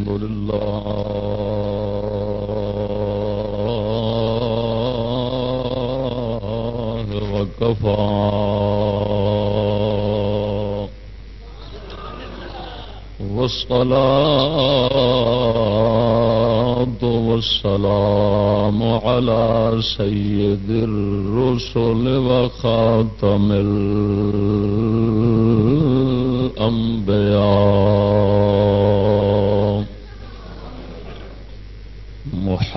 الحمد لله وكفى. والصلاة والسلام على سيد الرسل وخاتم الأنبياء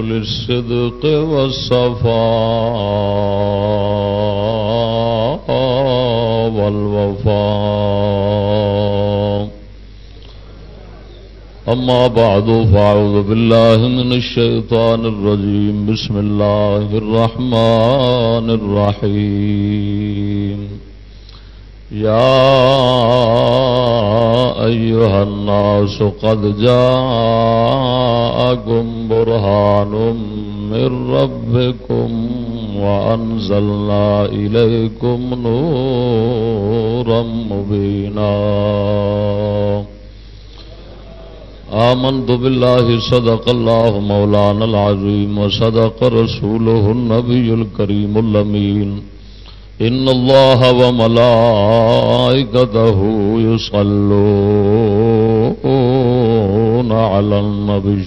أولي الصدق والصفاء والوفاء. أما بعد، فأعوذ بالله من الشيطان الرجيم. بسم الله الرحمن الرحيم. يا أيها الناس قد جاءكم برهان من ربكم وأنزلنا إليكم نورا مبينا. آمنت بالله، صدق الله مولانا العظيم، وصدق رسوله النبي الكريم اللمين إن الله وملائكته يصلون على النبي.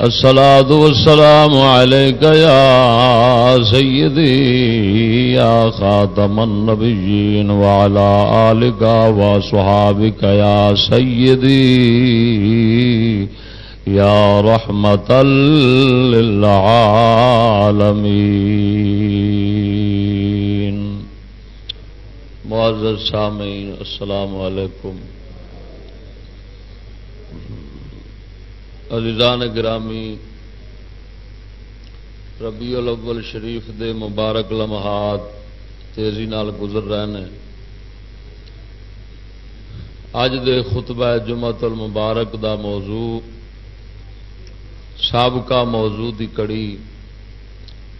الصلاة والسلام عليك يا سيدي، يا خاتم النبيين، وعلى آلك وصحابك يا سيدي، يا رحمة للعالمين. معزز سامعين السلام عليكم عزیزان گرامی، ربیع الاول شریف دے مبارک لمحات تیزی نال گزر رہے ہیں اج دے خطبہ جمعت المبارک دا موضوع، سابقہ موضوع دی کڑی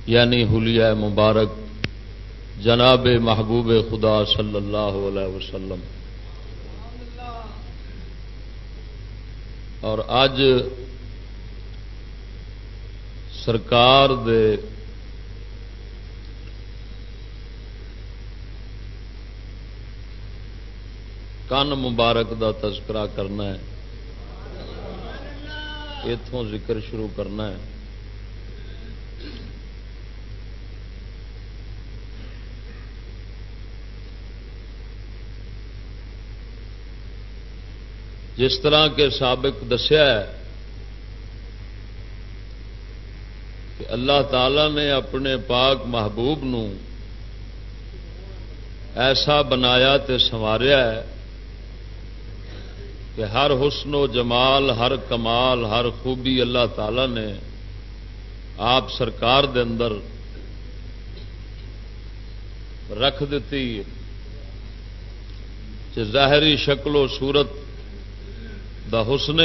یعنی حلیہ مبارک، جناب محبوب خدا صلی اللہ علیہ وسلم۔ اور اج سرکار دے کن مبارک دا تذکرہ کرنا ہے اتوں ذکر شروع کرنا ہے۔ جس طرح کے سابق دسیا ہے کہ اللہ تعالی نے اپنے پاک محبوب نو ایسا بنایا تے سنواریا ہے کہ ہر حسن و جمال، ہر کمال، ہر خوبی اللہ تعالی نے آپ سرکار دے اندر رکھ دیتی ظاہری شکل و صورت دا حسن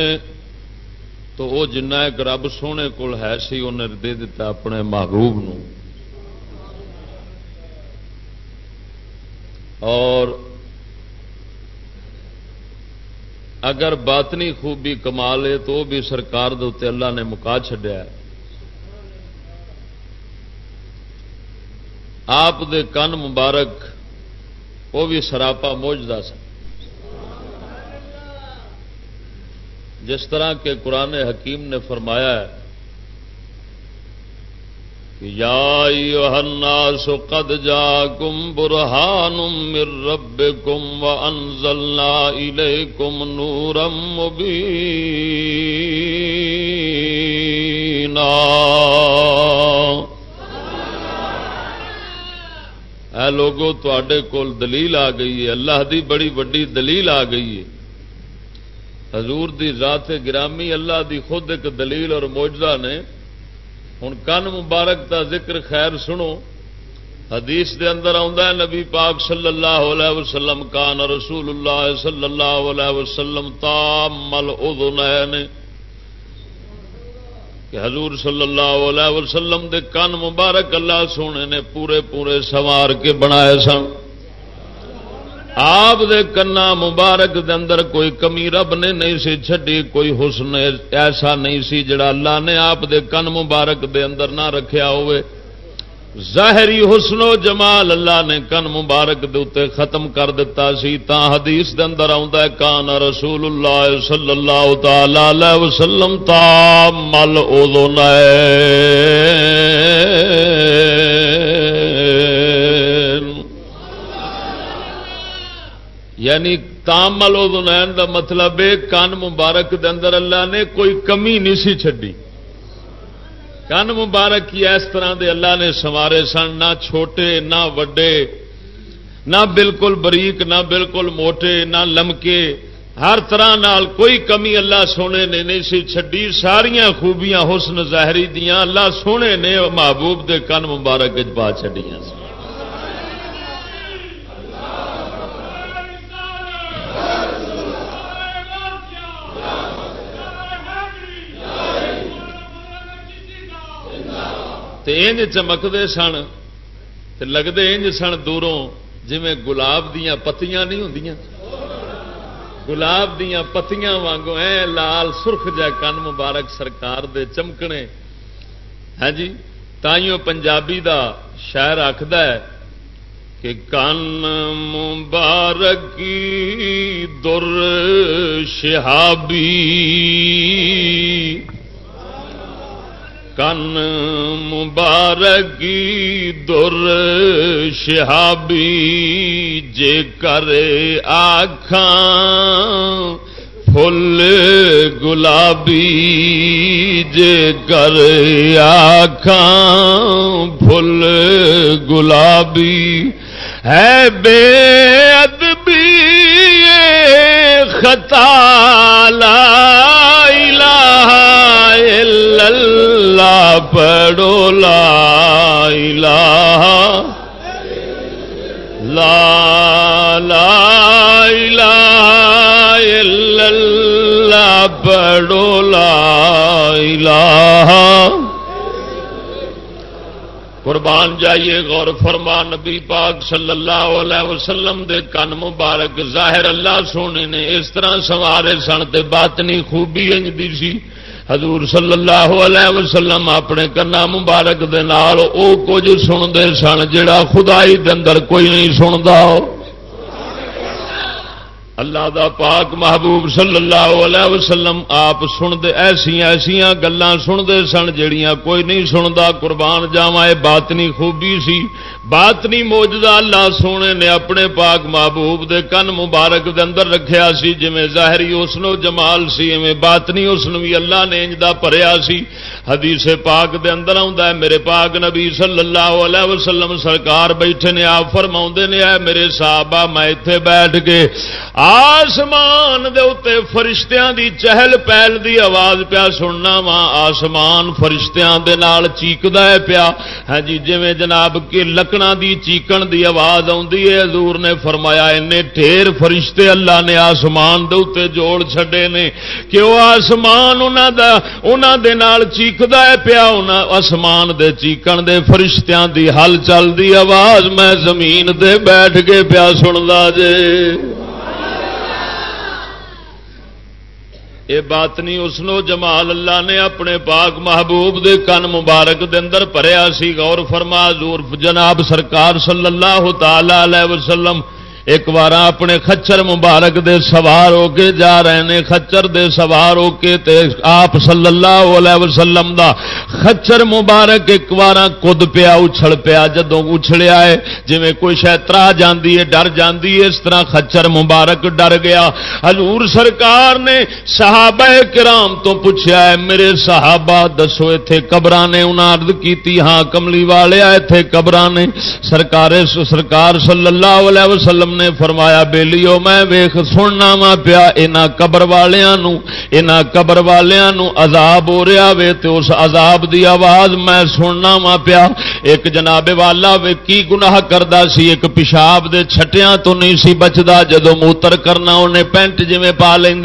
تو وہ جنہ ایک رب سونے کول ہے سی انہیں دے دیتا اپنے محبوب نو۔ اور اگر باطنی خوبی کمال ہے، تو وہ بھی سرکار دے اللہ نے مکا چڈیا آپ دے کن مبارک، وہ بھی سراپا موجدہ سن۔ جس طرح کے قرآن حکیم نے فرمایا ہے یا الناس قد جاکم برہان من ربکم وانزلنا الیکم نورا مبینا اے لوگو تے کول دلیل آ گئی ہے، اللہ دی بڑی وڈی دلیل آ گئی ہے۔ حضور دی ذات گرامی اللہ دی خود ایک دلیل اور موجدہ نے ہوں کن مبارک دا ذکر خیر سنو۔ حدیث دے اندر ہے، نبی پاک صلی اللہ علیہ وسلم کان رسول اللہ صلی اللہ علیہ وسلم تامل اذنین کہ حضور صلی اللہ علیہ وسلم دے کن مبارک اللہ سونے نے پورے پورے سوار کے بنائے سن۔ آپ دے کنا مبارک دے اندر کوئی کمی رب نے نہیں سی چڈی کوئی حسن ایسا نہیں سی جڑا اللہ نے آپ دے کن مبارک دے اندر نہ رکھیا ہوئے۔ ظاہری حسن و جمال اللہ نے کن مبارک دے اتے ختم کر دیتا سی۔ تا حدیث دے اندر آندا ہے، کان رسول اللہ صلی اللہ تعالی علیہ وسلم تا مل اذن یعنی تامل اذن دا مطلب ہے، کان مبارک دے اندر اللہ نے کوئی کمی نہیں سی چھڈی۔ کن مبارک کی اس طرح دے اللہ نے سوارے سن، نہ چھوٹے، نہ وڈے، نہ بالکل بریک، نہ بالکل موٹے، نہ لمکے۔ ہر طرح نال کوئی کمی اللہ سونے نے نہیں سی چڈی ساریا خوبیاں حسن ظاہری دیاں اللہ سونے نے، محبوب دے کن مبارک پا چڈیاں سی انج چمکتے سن تے لگتے انج سن دوروں جی گلاب دیا پتیاں نہیں ہوں گلاب دیا پتیاں وانگو اے لال سرخ جا کن مبارک سرکار دے چمکنے۔ ہاں جی تائیوں پنجابی دا شاعر آخد کہ کن مبارک در شہابی۔ کن مبارکی در شہابی جے کرے آخان فل گلابی جے کرے آخان فل گلابی ہے بے ادبی خطا، لا الہ الا اللہ پڑھو لا الہ لا لا الہ الا اللہ پڑھو لا الہ قربان جائیے غور فرما نبی پاک صلی اللہ علیہ وسلم دے کن مبارک ظاہر اللہ سونے نے اس طرح سوارے سن تے باطنی خوبی انجدی سی حضور صلی اللہ علیہ وسلم اپنے کنا مبارک دے نال او کچھ سنتے سن جڑا خدائی دے اندر کوئی نہیں سنتا۔ اللہ دا پاک محبوب صلی اللہ علیہ وسلم آپ سنتے ایسیا ایسیا گلان سنتے سن جڑیاں کوئی نہیں سنتا۔ قربان جاوا یہ باطنی خوبی سی۔ باطنی موجدہ اللہ سونے نے اپنے پاک محبوب دے کن مبارک دے اندر رکھیا سی۔ جویں ظاہری اسنو جمال سی، ایویں باطنی اسن بھی اللہ نے انجدا بھریا سی۔ حدیث پاک دے اندر آندا ہے، میرے پاک نبی صلی اللہ علیہ وسلم سرکار بیٹھے نے، آپ فرماوندے نے، اے میرے صحابہ میں ایتھے بیٹھ کے آسمان دے اتے فرشتیاں دی چہل پہل دی آواز پیا سننا وا، آسمان فرشتیاں دے نال چیکدا ہے پیا۔ ہاں جی جویں جناب کہ لکڑاں دی چیکن دی آواز آندی ہے، حضور نے فرمایا اینے ڈھیر فرشتے اللہ نے آسمان دے اتے جوڑ چھڈے نے۔ کہ وہ آسمان انہاں دا، انہاں دے نال چیکدا ہے پیا۔ انہاں آسمان دے چیکن دے فرشتیاں دی ہل چل دی آواز میں زمین دے بیٹھ کے پیا سندا جے۔ یہ بات نہیں اسنو جمال اللہ نے اپنے پاک محبوب دے کن مبارک دے اندر پریا سی، غور فرما زور جناب سرکار صلی اللہ تعالی علیہ وسلم ایک بار اپنے خچر مبارک دے سوار ہو کے جا رہے ہیں خچر دے سوار ہو کے تے آپ صلی اللہ علیہ وسلم دا خچر مبارک ایک بار کد پیا اچھل پیا، جدوں اچھلیا ہے جی کوئی شاید ترا جاندی ہے، ڈر جاندی ہے، اس طرح خچر مبارک ڈر گیا۔ حضور سرکار نے صحابہ کرام تو پوچھا ہے، میرے صحابہ، دسو اتے قبر نے انہیں ارد کی ہاں کملی والے اتے قبر نے۔ سرکار سرکار صلی اللہ علیہ وسلم نے فرمایا، بیلیو، میں ویخ سننا وا پیا یہاں قبر والوں یہاں قبر والوں عذاب ہو رہا وے تو اس عذاب دی آواز میں سننا وا پیا۔ ایک جناب والا وے کی گناہ کرتا سی، ایک پیشاب دے چھٹیاں تو نہیں سی بچتا جدو موتر کرنا انہیں پینٹ جی پا لیں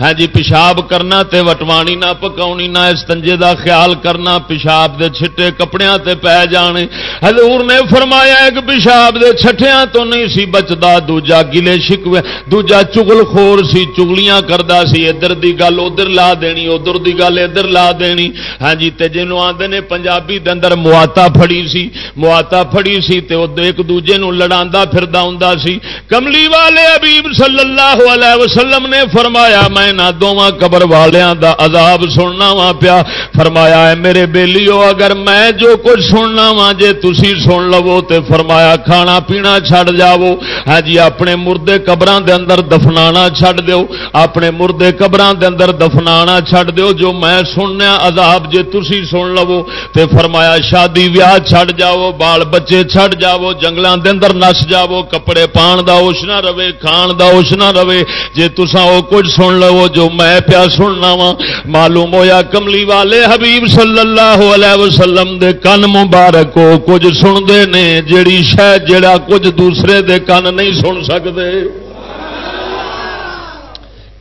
ہاں جی پیشاب کرنا تے وٹوانی نہ پکاونی، نہ اس تنجے دا خیال کرنا، پیشاب دے چھٹے کپڑیاں تے پی جانے۔ حضور نے فرمایا، ایک پیشاب دے چھٹیاں تو نہیں سی بچتا دوجا گلے شکوے، دوجا چگل خور سی چگلیاں کردا سی، ادھر دی گل ادھر لا دینی، ادھر دی گل ادھر لا دینی۔ ہاں جی تے جنوں آندے نے پنجابی دے اندر مواتا پھڑی سی مواتا پھڑی سی تے ایک دوجے نو لڑاندا پھردا ہوندا سی۔ کملی والے حبیب صلی اللہ علیہ وسلم نے فرمایا، میں نہ دونوں قبر والیاں دا عذاب سننا وا پیا۔ فرمایا ہے میرے بیلیو، اگر میں جو کچھ سننا وا جے تسی سن لو تے فرمایا، کھانا پینا چھڑ جاو ہاں جی اپنے مردے قبراں دے اندر دفنانا چھڑ دیو۔ اپنے مردے قبراں دے اندر دفنانا چھڑ دیو۔ جو میں سننا عذاب جے تسی سن لو تے فرمایا، شادی ویاہ چھڑ جاو بال بچے چھڑ جاو جنگلاں دے اندر نس جاو کپڑے پان دا ہوش نہ رہے، کھان دا ہوش نہ رہے۔ جے تسا وہ کچھ سن لو جو میں پیا سننا وا، معلوم ہویا کملی والے حبیب صلی اللہ علیہ وسلم دے کن مبارک ہو کچھ سنتے نے، جیڑی شاید جڑا کچھ دوسرے دے کن نہیں سن سکتے۔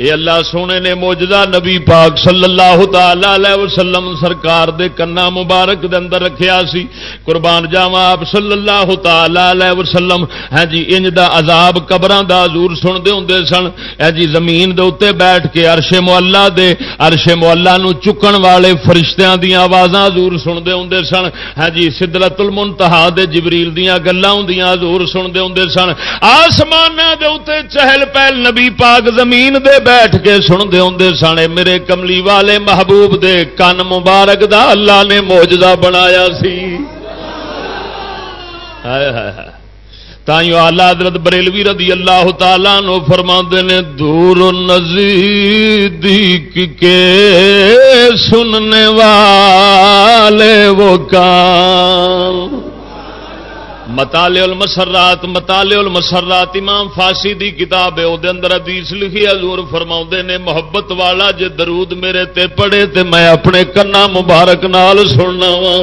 اے اللہ سونے نے موجدہ نبی پاک صلی اللہ تعالی وسلم سرکار دے کنا مبارک دے اندر رکھیا سی۔ قربان جاوا آپ صلی اللہ تعالی وسلم۔ ہاں جی انج دا عذاب قبراں دا حضور سن دے ہوندے سن۔ اے جی زمین دے اوتے بیٹھ کے عرش مولا دے، عرش مولا نو چکن والے فرشتیاں دیاں آوازاں حضور سن دے ہوندے سن۔ ہاں جی سدرت المنتہا دے جبریل دیاں گلاں ہوندیاں حضور سن دے ہوندے سن۔ آسماناں دے اوتے چہل پہل نبی پاک زمین دے بیٹھ کے سنتے ہوں سنے میرے کملی والے محبوب دے کن مبارک دا اللہ نے موجدہ بنایا سی۔ تائیوں آلہ حضرت بریلوی رضی اللہ تعالیٰ نو فرما نے، دور نزدیک کے سننے والے وہ کام مطالع المسرات مطالع المسرات، امام فاسی دی کتاب ہے وہ اندر حدیث لکھی حضور فرما نے، محبت والا جے درود میرے تے پڑھے تے میں اپنے کنا مبارک نال سننا وا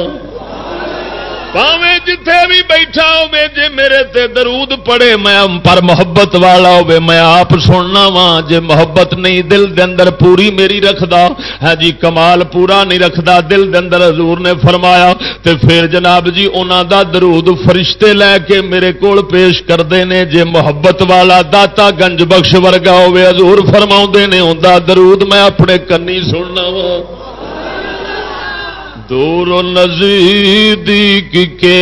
پاوے جتھے بھی بیٹھا ہوے جے میرے تے درود پڑے، میں پر محبت والا ہوے میں آپ سننا وا جے محبت نہیں دل دے اندر پوری میری رکھدا۔ ہے جی کمال پورا نہیں رکھدا، دل دے اندر حضور نے فرمایا۔ تے پھر جناب جی انہاں دا درود فرشتے لے کے میرے کول پیش کردے نے، جے محبت والا داتا گنج بخش ورگا ہوے حضور فرماوندے نے ہوندا درود میں اپنے کنی سننا وا دور و نزدیک کے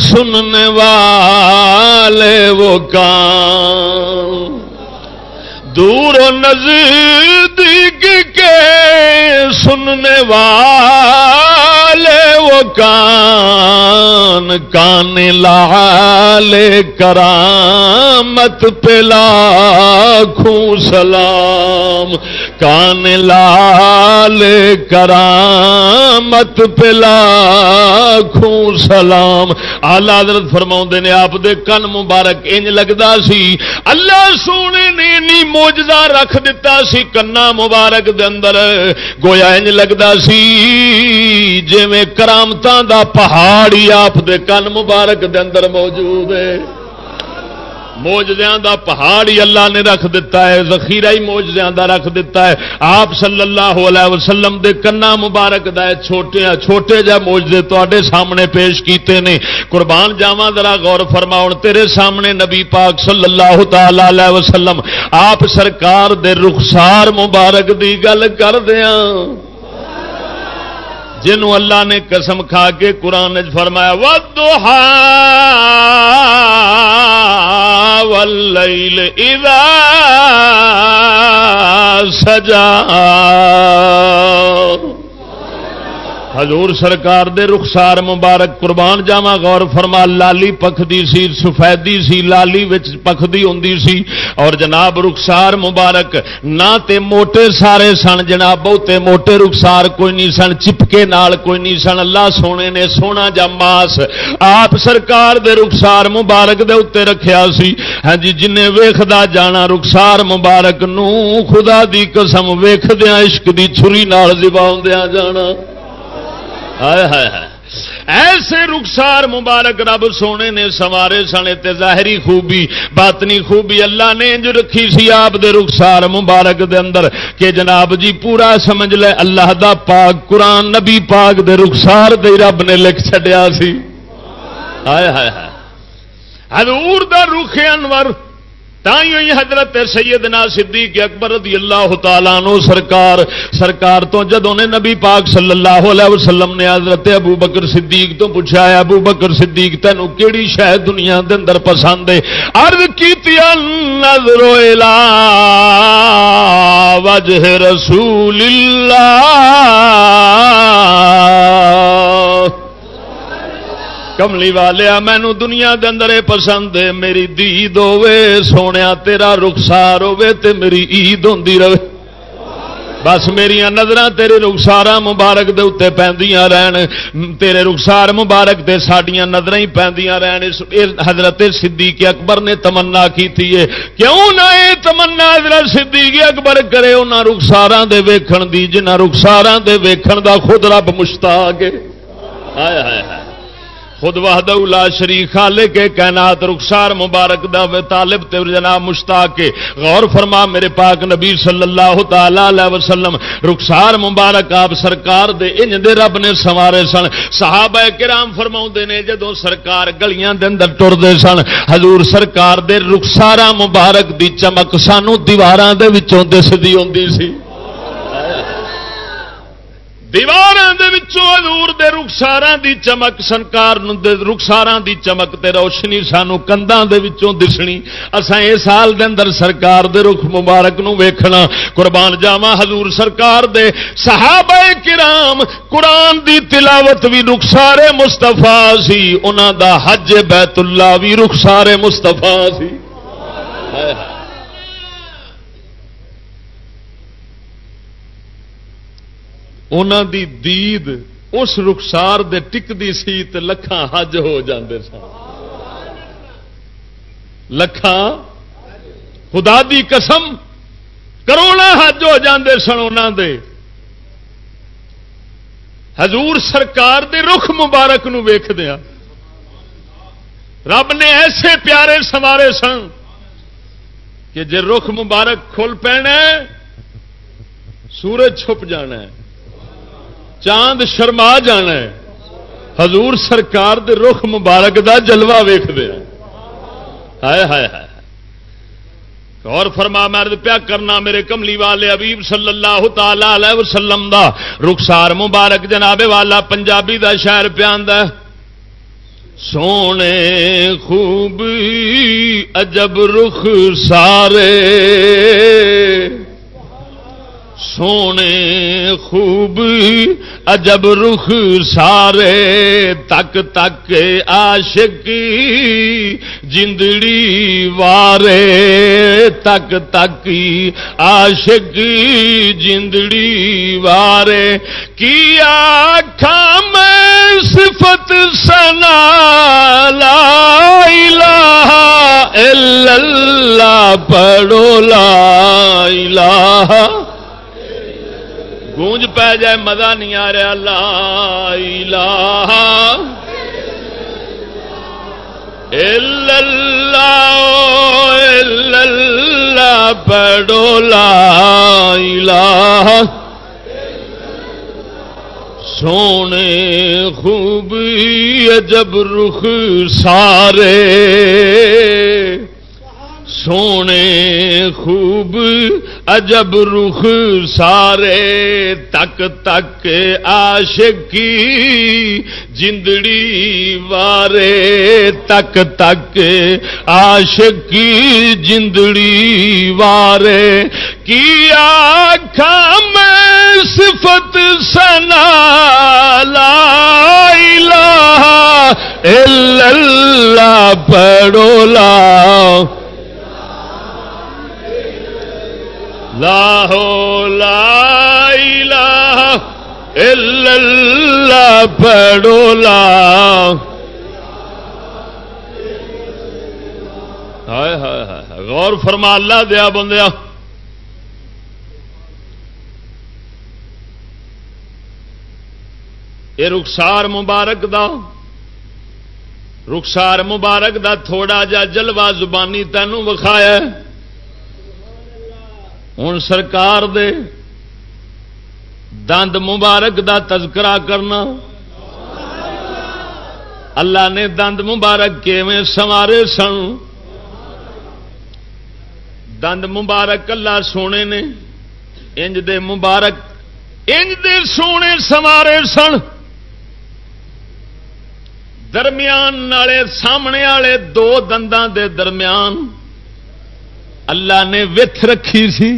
سننے والے وہ کام دور و نزدیک کے سننے والے وہ کان کان لال کرامت پلا خوں سلام کان لال کرامت پلا خوں سلام۔ آلہ حضرت فرما نے آپ دے کن مبارک انج لگتا سی۔ اللہ سونے نے نی موجدہ رکھ دیتا سی کنا مبارک دے اندر۔ گویا انج لگتا سی جی کرامت دا پہاڑی آپ دے کن مبارک دے اندر موجود ہے۔ موجدیاں دا پہاڑ ہی اللہ نے رکھ دیتا ہے، ذخیرہ ہی موجدیاں دا رکھ دیتا ہے۔ آپ صلی اللہ علیہ وسلم دے کنا مبارک دا ہے، چھوٹے چھوٹے جا موجدے تے سامنے پیش کیتے نے۔ قربان جاوا ذرا غور فرماؤ، تیرے سامنے نبی پاک صلی اللہ تعالی علیہ وسلم، آپ سرکار دے رخسار مبارک دی گل کر دیا جنوں اللہ نے قسم کھا کے قرآن فرمایا وہ واللیل اذا سجا حضور سرکار دے رخسار مبارک قربان جاوا غور فرما، لالی پکھدی سی، سفیدی سی، لالی وچ پکھدی ہوندی سی۔ اور جناب رخسار مبارک، نہ تے موٹے سارے سن جناب بہتے موٹے رخسار کوئی نہیں سن، چپکے نال کوئی نہیں سن۔ اللہ سونے نے سونا جا ماس۔ آپ سرکار دے رخسار مبارک دے اتنے رکھیا سی۔ ہاں جی جن ویخدا جانا رخسار مبارک، نو خدا دی قسم ویخدیا عشق دی چھری نال دبا جانا۔ ایسے رخسار مبارک رب سونے نے سوارے سنے تے ظاہری خوبی، باطنی خوبی اللہ نے جو رکھی سی آپ دے رخسار مبارک دے اندر۔ کہ جناب جی پورا سمجھ لے، اللہ دا پاک قرآن نبی پاک دے رخسار دے رب نے لکھ چڈیا سی۔ ہائے ہائے۔ حضور دا رخ انور تھی حضرت سیدنا صدیق اکبر رضی اللہ تعالیٰ نو سرکار سرکار تو جدو نے نبی پاک صلی اللہ علیہ وسلم نے حضرت ابو بکر صدیق تو پوچھا ہے ابو بکر صدیق تینوں کیڑی شاید دنیا دے اندر پسند ہے؟ عرض کیتی نظر وجہ رسول اللہ. کملی والیا مینو دنیا دے اندر پسند ہے، میری دید ہوے سونے تیرا رخسار ہوے تے میری عید ہوندی رہے۔ بس میری نظر تیرے رخسار مبارک دے اتنے پہ رہن۔ تیرے رخسار مبارک دے سڈیا نظر ہی پہ رہن۔ حضرت صدیق اکبر نے تمنا کی تھی کیوں نہ یہ تمنا حضرت صدیق اکبر کرے انہوں رخسار دے ویکھن دی جنہ رخسار دے ویکھن دا خود رب مشتاق ہے۔ آیا ہے خود وحد لا شریف خالے کے کائنات رخسار مبارک دا طالب تے جناب مشتاق کے غور فرما میرے پاک نبی صلی اللہ تعالی علیہ وسلم، رخسار مبارک آپ سرکار دے انج دے رب نے سوارے سن۔ صحابہ کرام فرماؤں نے جدو سرکار گلیاں دے اندر ٹر دے سن، حضور سرکار دے رخسارا مبارک دی چمک سانو دیواراں دے وچوں دسدی ہوندی سی۔ دیوار حضور دے رخسار دی چمک، سنکار رخسار دی چمک تے روشنی سانو کنداں دے وچوں دسنی۔ اساں اے سال دے اندر سرکار دے رخ مبارک نو ویکھنا۔ قربان جاواں حضور سرکار دے۔ صحابہ کرام قرآن دی تلاوت بھی رخسار مستفا سی۔ انہاں دا حج بیت اللہ بھی رخسار مستفا سی۔ انہوں دی دید اس رخسار دے ٹکتی سی تو لکھان حج ہو جاندے سن۔ لکھان خدا دی قسم کروڑا حج ہو جاندے سن انہوں دے۔ حضور سرکار دے رخ مبارک نو ویخ دیا ہاں۔ رب نے ایسے پیارے سوارے سن کہ جے رخ مبارک کھل پینا سورج چھپ جانا ہے۔ چاند شرما جانا ہے۔ حضور سرکار دے رخ مبارک دا جلوہ ویخ دیا ہائے ہائے ہائے۔ اور فرما مرد پیا کرنا میرے کملی والے ابیب صلی اللہ تعالی علیہ وسلم دا۔ رخسار مبارک جناب والا پنجابی دا شہر پیا سونے خوب عجب رخ سارے سونے خوب عجب رخ سارے تک تک عاشق جندڑی وارے تک تک عاشق جندڑی وارے کیا کھام صفت سنا لا الہ الا اللہ، پڑھو لا الہ گونج پہ جائے، مزہ نہیں آ رہا۔ لا الہ الا اللہ الا اللہ، پڑھو۔ لا الہ سونے خوب عجب رخ، سارے۔ سونے خوب عجب رخ سارے تک تک آشکی جندڑی وارے تک تک آشکی جندڑی وارے کیا میں صفت سنا لا الہ الا اللہ پڑھو لا لاہو لا الہ الا اللہ پڑھو لا۔ ہائے ہائے ہائے غور فرما اللہ دیا بندیا یہ رخسار مبارک دا، رخسار مبارک دا تھوڑا جا جلوہ زبانی تینوں وکھایا ہوں سرکار دے دند مبارک دا تذکرہ کرنا۔ اللہ نے دند مبارک کیویں سوارے سن۔ دند مبارک اللہ سونے نے، انج دے مبارک، انج دے سونے سوارے سن۔ درمیان والے سامنے والے دو دنداں دے درمیان اللہ نے وت رکھی سی۔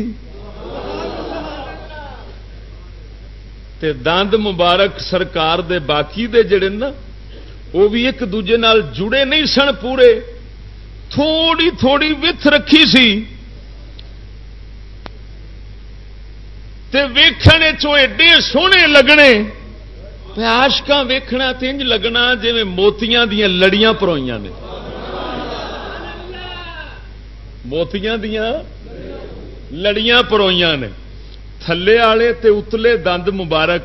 تے دند مبارک سرکار دے باقی دے جڑے نا، وہ بھی ایک دوجے نال جڑے نہیں سن پورے۔ تھوڑی تھوڑی وت رکھی سی۔ تے ویکھنے چو ایڈے سونے لگنے۔ آشکا ویکھنا تینج لگنا جی موتیاں دیا لڑیاں پروئیاں نے۔ موتیاں دیا لڑیاں پروئیاں نے تھلے والے تے اتلے دند مبارک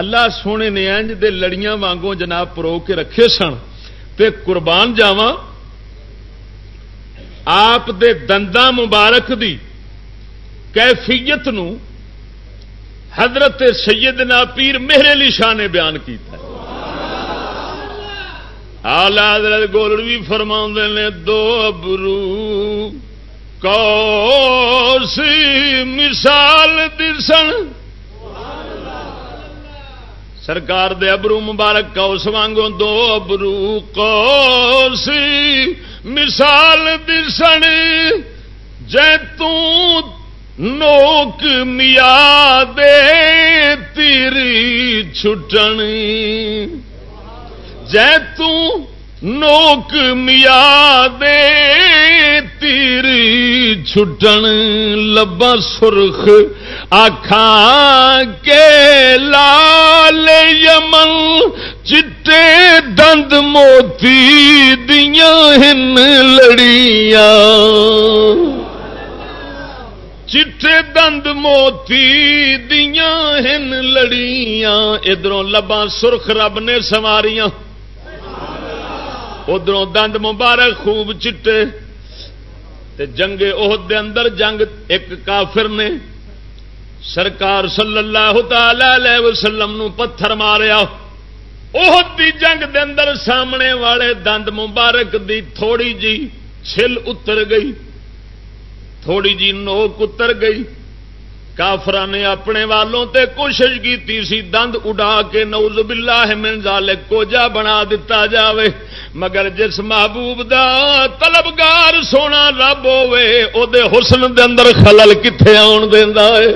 اللہ سونے نے انج دے لڑیاں وانگوں جناب پرو کے رکھے سن تے قربان جاوا آپ دے دنداں مبارک دی کیفیت نو حضرت سیدنا پیر میرے علی شاہ نے بیان کیتا آلہ حضرت گولڑ بھی فرما نے، دو ابرو کو مثال دسن سرکار دے ابرو مبارک کوس وانگوں دو ابرو کو مثال دسن جے نوک میا دے تیری چھٹن جے نوک میا دے تیری چھٹن لبا سرخ آخان کے لال یمن چٹے دند موتی دیا ہن لڑیاں۔ چٹے دند موتی دیا ہن لڑیاں۔ ادھر لبا سرخ رب نے سواریاں۔ ادھر دند مبارک خوب چٹے تے جنگ عہد دے اندر جنگ ایک کافر نے سرکار صلی اللہ تعالی وسلم نو پتھر ماریا۔ عہد دی جنگ دے اندر سامنے والے دند مبارک دی تھوڑی جی چھل اتر گئی، تھوڑی جی نوک اتر گئی۔ کافر نے اپنے والوں تے کوشش کی دند اڈا کے نوز باللہ من ذالک کو جا بنا دتا جاوے۔ مگر جس محبوب دا طلبگار سونا رب ہوے او دے حسن دے اندر خلل کتنے آن دینا ہے۔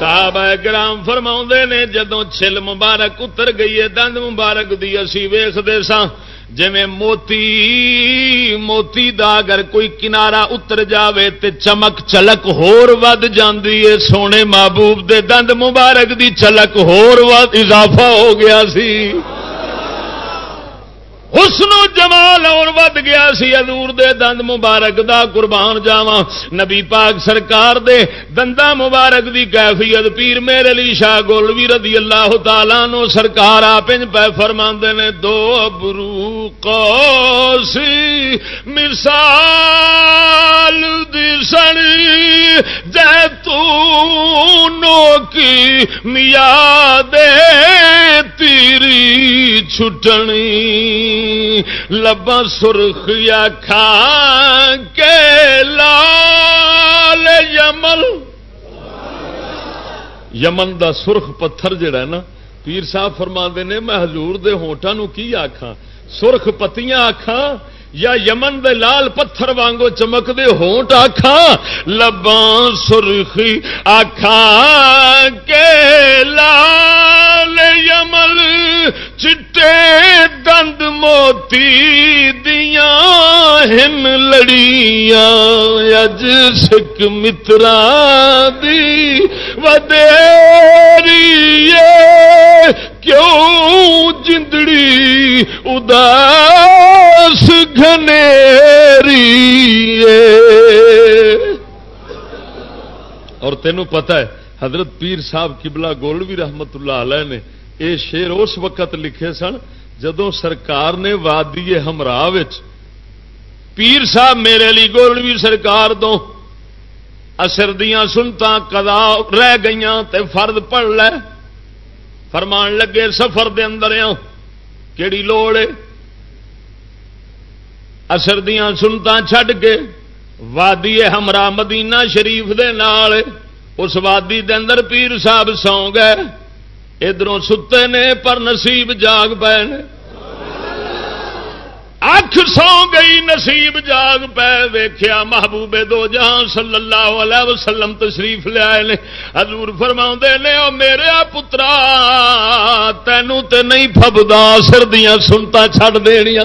صاحب گرام فرما نے جدو چھل مبارک اتر گئی ہے، دند مبارک دی اسی ویختے سا جی موتی موتی دا اگر کوئی کنارا اتر جاوے تے چمک چلک ہور ود جاندی ہے، سونے محبوب دے دند مبارک دی چلک ہور ود اضافہ ہو گیا سی۔ اس جمال اور ود گیا سی ادور دے دند مبارک دا قربان جاوا نبی پاک سرکار دے دندا مبارک دی کیفیت پیر میرے لی شاہ گولوی رضی اللہ تعالی نو سرکار آپ پہ فرما نے، دو ابرو قوسی مثال دی سنی کی میاد تیری چھٹنی۔ لبا سرخیا کھا کے لال یمن۔ یمن دا سرخ پتھر جڑا ہے نا، پیر صاحب فرما نے، میں حضور دے ہونٹاں کی آخا سرخ پتیاں آخا یا یمن دے لال پتھر وانگو چمک دے ہونٹ آخا لباں سرخی آخا کے لال یمل چٹے دند موتی دیا ہن لڑیاں، اج سکھ مترا دی ودیری کیوں جندڑی اداس گھنیری اور تینوں پتہ ہے، حضرت پیر صاحب کبلا گولوی رحمت اللہ علیہ نے یہ شیر اس وقت لکھے سن جدو سرکار نے وادی ہمراہ پیر صاحب میرے لی گولوی سرکار دو اثر دیا سنتا کدا رہ گئی تے فرد پڑھ لے۔ فرمان لگے سفر دے اندر کیڑی لوڑ اثر دیا سنتا چھڈ کے وادی ہمرا مدینہ شریف دے نال۔ اس وادی دے اندر پیر صاحب سو گئے ادھر ستے نے پر نصیب جاگ پے اکھ سو گئی نصیب جاگ پہ ویخیا محبوبے دو جہاں صلی اللہ علیہ وسلم تشریف لیا حضور فرما نے، او میرے پترا، تینوں تے نہیں فبدا سردیاں سنتا چھڑ دنیا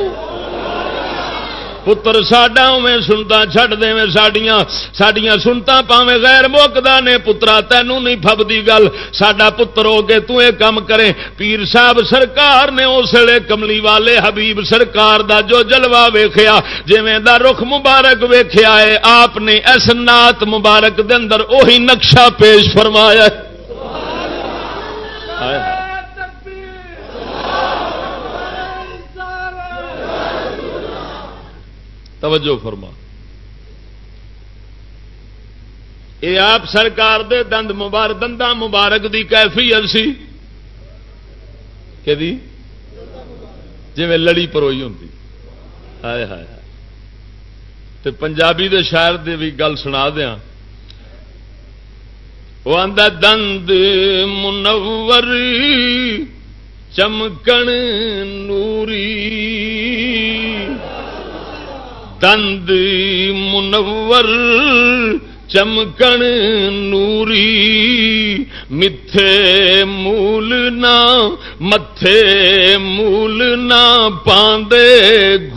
پتر ساڈا میں سنتا، چھڈ دے ساڈیاں ساڈیاں سنتا پاوے غیر موکدا نے۔ پترا، تینوں نہیں فبدی گل۔ ساڈا پتر ہو کے تو کم کرے۔ پیر صاحب سرکار نے اس ویلے کملی والے حبیب سرکار دا جو جلوہ ویکھیا، جویں دا رخ مبارک ویکھیا ہے، آپ نے اس نات مبارک دے اندر اوہی نقشہ پیش فرمایا ہے۔ توجہ فرما۔ یہ آپ سرکار دے دند مبارک دندا مبارک دی کیفیت سی؟ کہ جی لڑی پروئی ہوں ہائے ہائے تے پنجابی دے شاعر دے بھی گل سنا دیا وہ آدھا دند منور چمکن نوری۔ دند منور چمکن نوری متھے مول نہ متھے مول نہ پاندے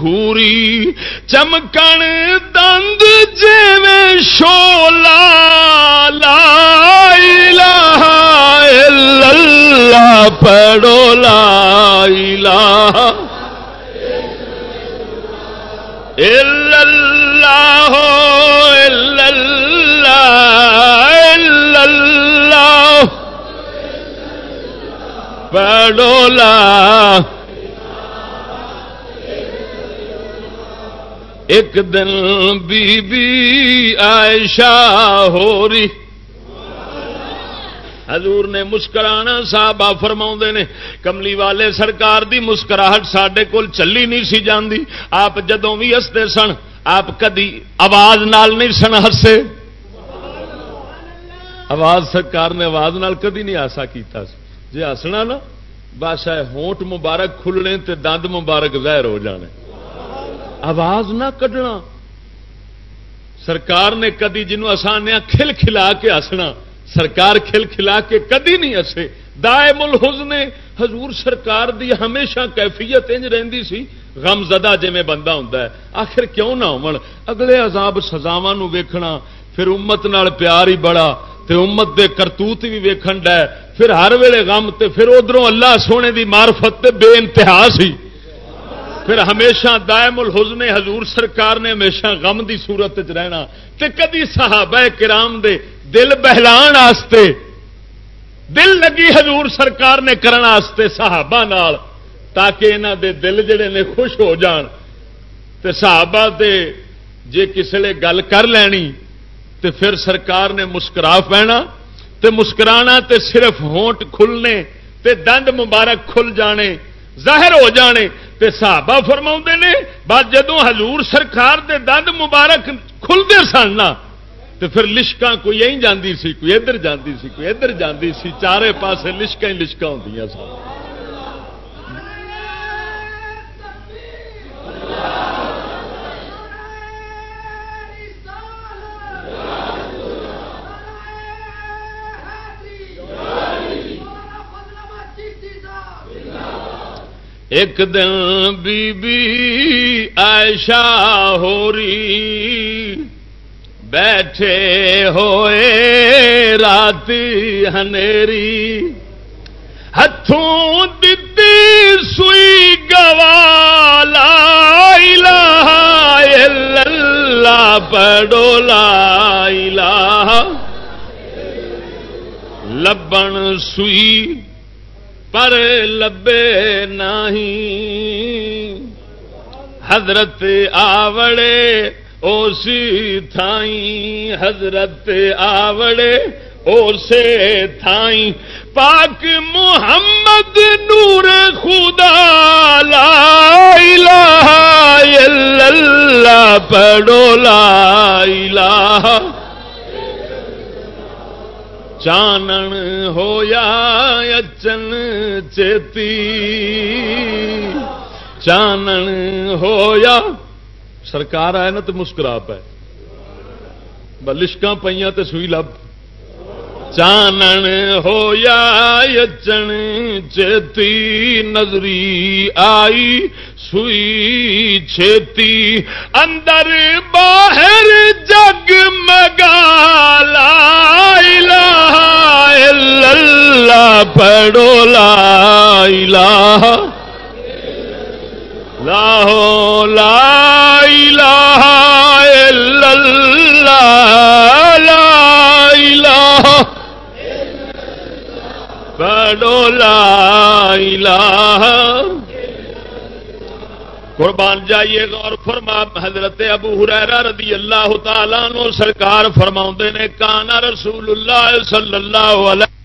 گھوری چمکن دند جی شولا لا الہ الا اللہ پڑو لا الہ اللہ پڑولا ایک دن بی بی عائشہ ہو رہی حضور نے مسکرانا صاحب فرما نے، کملی والے سرکار دی مسکراہٹ سڈے کول چلی نہیں سی جاندی۔ آپ جدوں بھی ہستے سن، آپ کدی آواز نال نہیں سن ہسے۔ آواز سرکار نے آواز نال کدی نہیں آسا کیتا جی ہسنا نا، بادشاہ ہونٹ مبارک کھلنے تے دند مبارک ظاہر ہو جانے۔ آواز نہ کڈنا۔ سرکار نے کدی جنوں آسان کھل کھلا کے ہسنا۔ سرکار کھل کھلا کے کدی نہیں اسے دائے ملحز نے حضور سرکار دی ہمیشہ کیفیت انج رہندی سی۔ غم زدہ جی میں بندہ ہوں آخر کیوں نہ ہو اگلے عذاب سزاوا ویکھنا، پھر امت نال پیار ہی بڑا، تے امت دے کرتوت بھی ویکھن ڈے۔ پھر ہر ویلے غم، تے پھر ادھروں اللہ سونے دی معرفت تے بے انتہا سی۔ پھر ہمیشہ دائم الحزن، حضور سرکار نے ہمیشہ غم دی صورت رہنا۔ تے کدی صحابہ کرام دے دل بہلان آستے۔ دل لگی حضور سرکار نے کرنے صحابہ نال، تاکہ انہ دے دل جڑے نے خوش ہو جان۔ تے صحابہ دے جے کسی گل کر لینی، تے پھر سرکار نے مسکرا پینا۔ تے مسکرانا تے صرف ہونٹ کھلنے، تے دند مبارک کھل جانے، ظاہر ہو جانے۔ تے صحابہ فرما نے بعد جدو حضور سرکار دے دند مبارک کھلتے سن نا تو پھر لشکا کوئی یہی جاندی سی، کوئی ادھر جاندی سی، کوئی ادھر جاندی سی، چارے پاسے لشکا ہی لشکا ہوں سن۔ ایک دن بی بی ایشا ہو رہی بیٹھے ہوئے رات ہنیری ہاتھوں دتی سوئی گوالا اللہ پڑو لا الہ۔ لبن سوئی، پر لبے نہیں۔ حضرت آوڑے او تھائی حضرت آوڑے او سے تھائی پاک محمد نور خدا، لا الہ الا اللہ، پڑھو لا الہ۔ چانن ہویا اچن چیتی، چانن ہویا سرکار آئے نا تو مسکرا پائے لشکا پہ تو سوئی لب۔ چانن ہویا اچن چیتی نظری آئی، سوئی چھتی اندر باہر جگ مگالا اللہ پڑو لا الہ۔ لاہو لا الہ الا اللہ، لا الہ پڑو لا الہ۔ قربان جائیے، غور فرما، حضرت ابو حریرہ رضی اللہ تعالیٰ نو سرکار فرما نے، کانا رسول اللہ صلی اللہ علیہ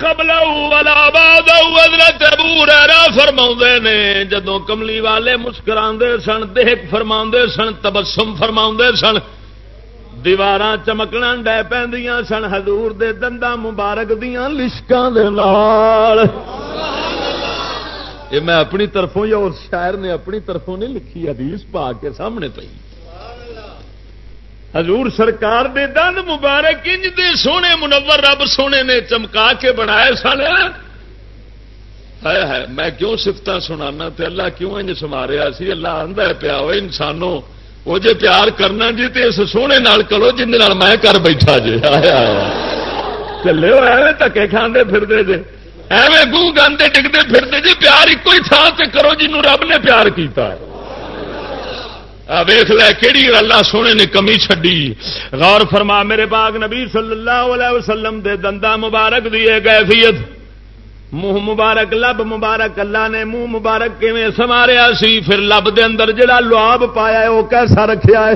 قبل حضرت ابو ریرا فرما نے۔ جدو کملی والے مسکرا سن دیکھ فرما سن، تبسم فرما سن۔ دیوار چمکنا ڈے پہ سن، حضور دے دندا مبارک دیا لشکاں یہ میں اپنی طرفوں یا اس شاعر نے اپنی طرفوں نہیں لکھی، حدیث پا کے سامنے پی حضور سرکار دے دند مبارک انج دے سونے منور رب سونے نے چمکا کے بنایا سن۔ میں کیوں سفت سنانا تے اللہ کیوں انج سماریا سی؟ اللہ آدھا پیا ہو انسانوں، وہ جے پیار کرنا جی تے اس سونے نال کرو جن میں کر بیٹھا جی چلے ہو ایویں تکے کھانے پھرتے جی ایویں گو گاندے ڈگتے پھرتے جی پیار ایک ہی تھان سے کرو جنوں رب نے پیار کیتا ہے۔ ویخ لے کہڑی اللہ سونے نے کمی چڈی غور فرما، میرے باغ نبی صلی اللہ علیہ وسلم دے دندا مبارک دیے گئے منہ مبارک، لب مبارک، اللہ نے منہ مبارک کیون سماریا سی؟ پھر لب دے اندر جڑا لواب پایا ہے، وہ کیسا رکھیا ہے؟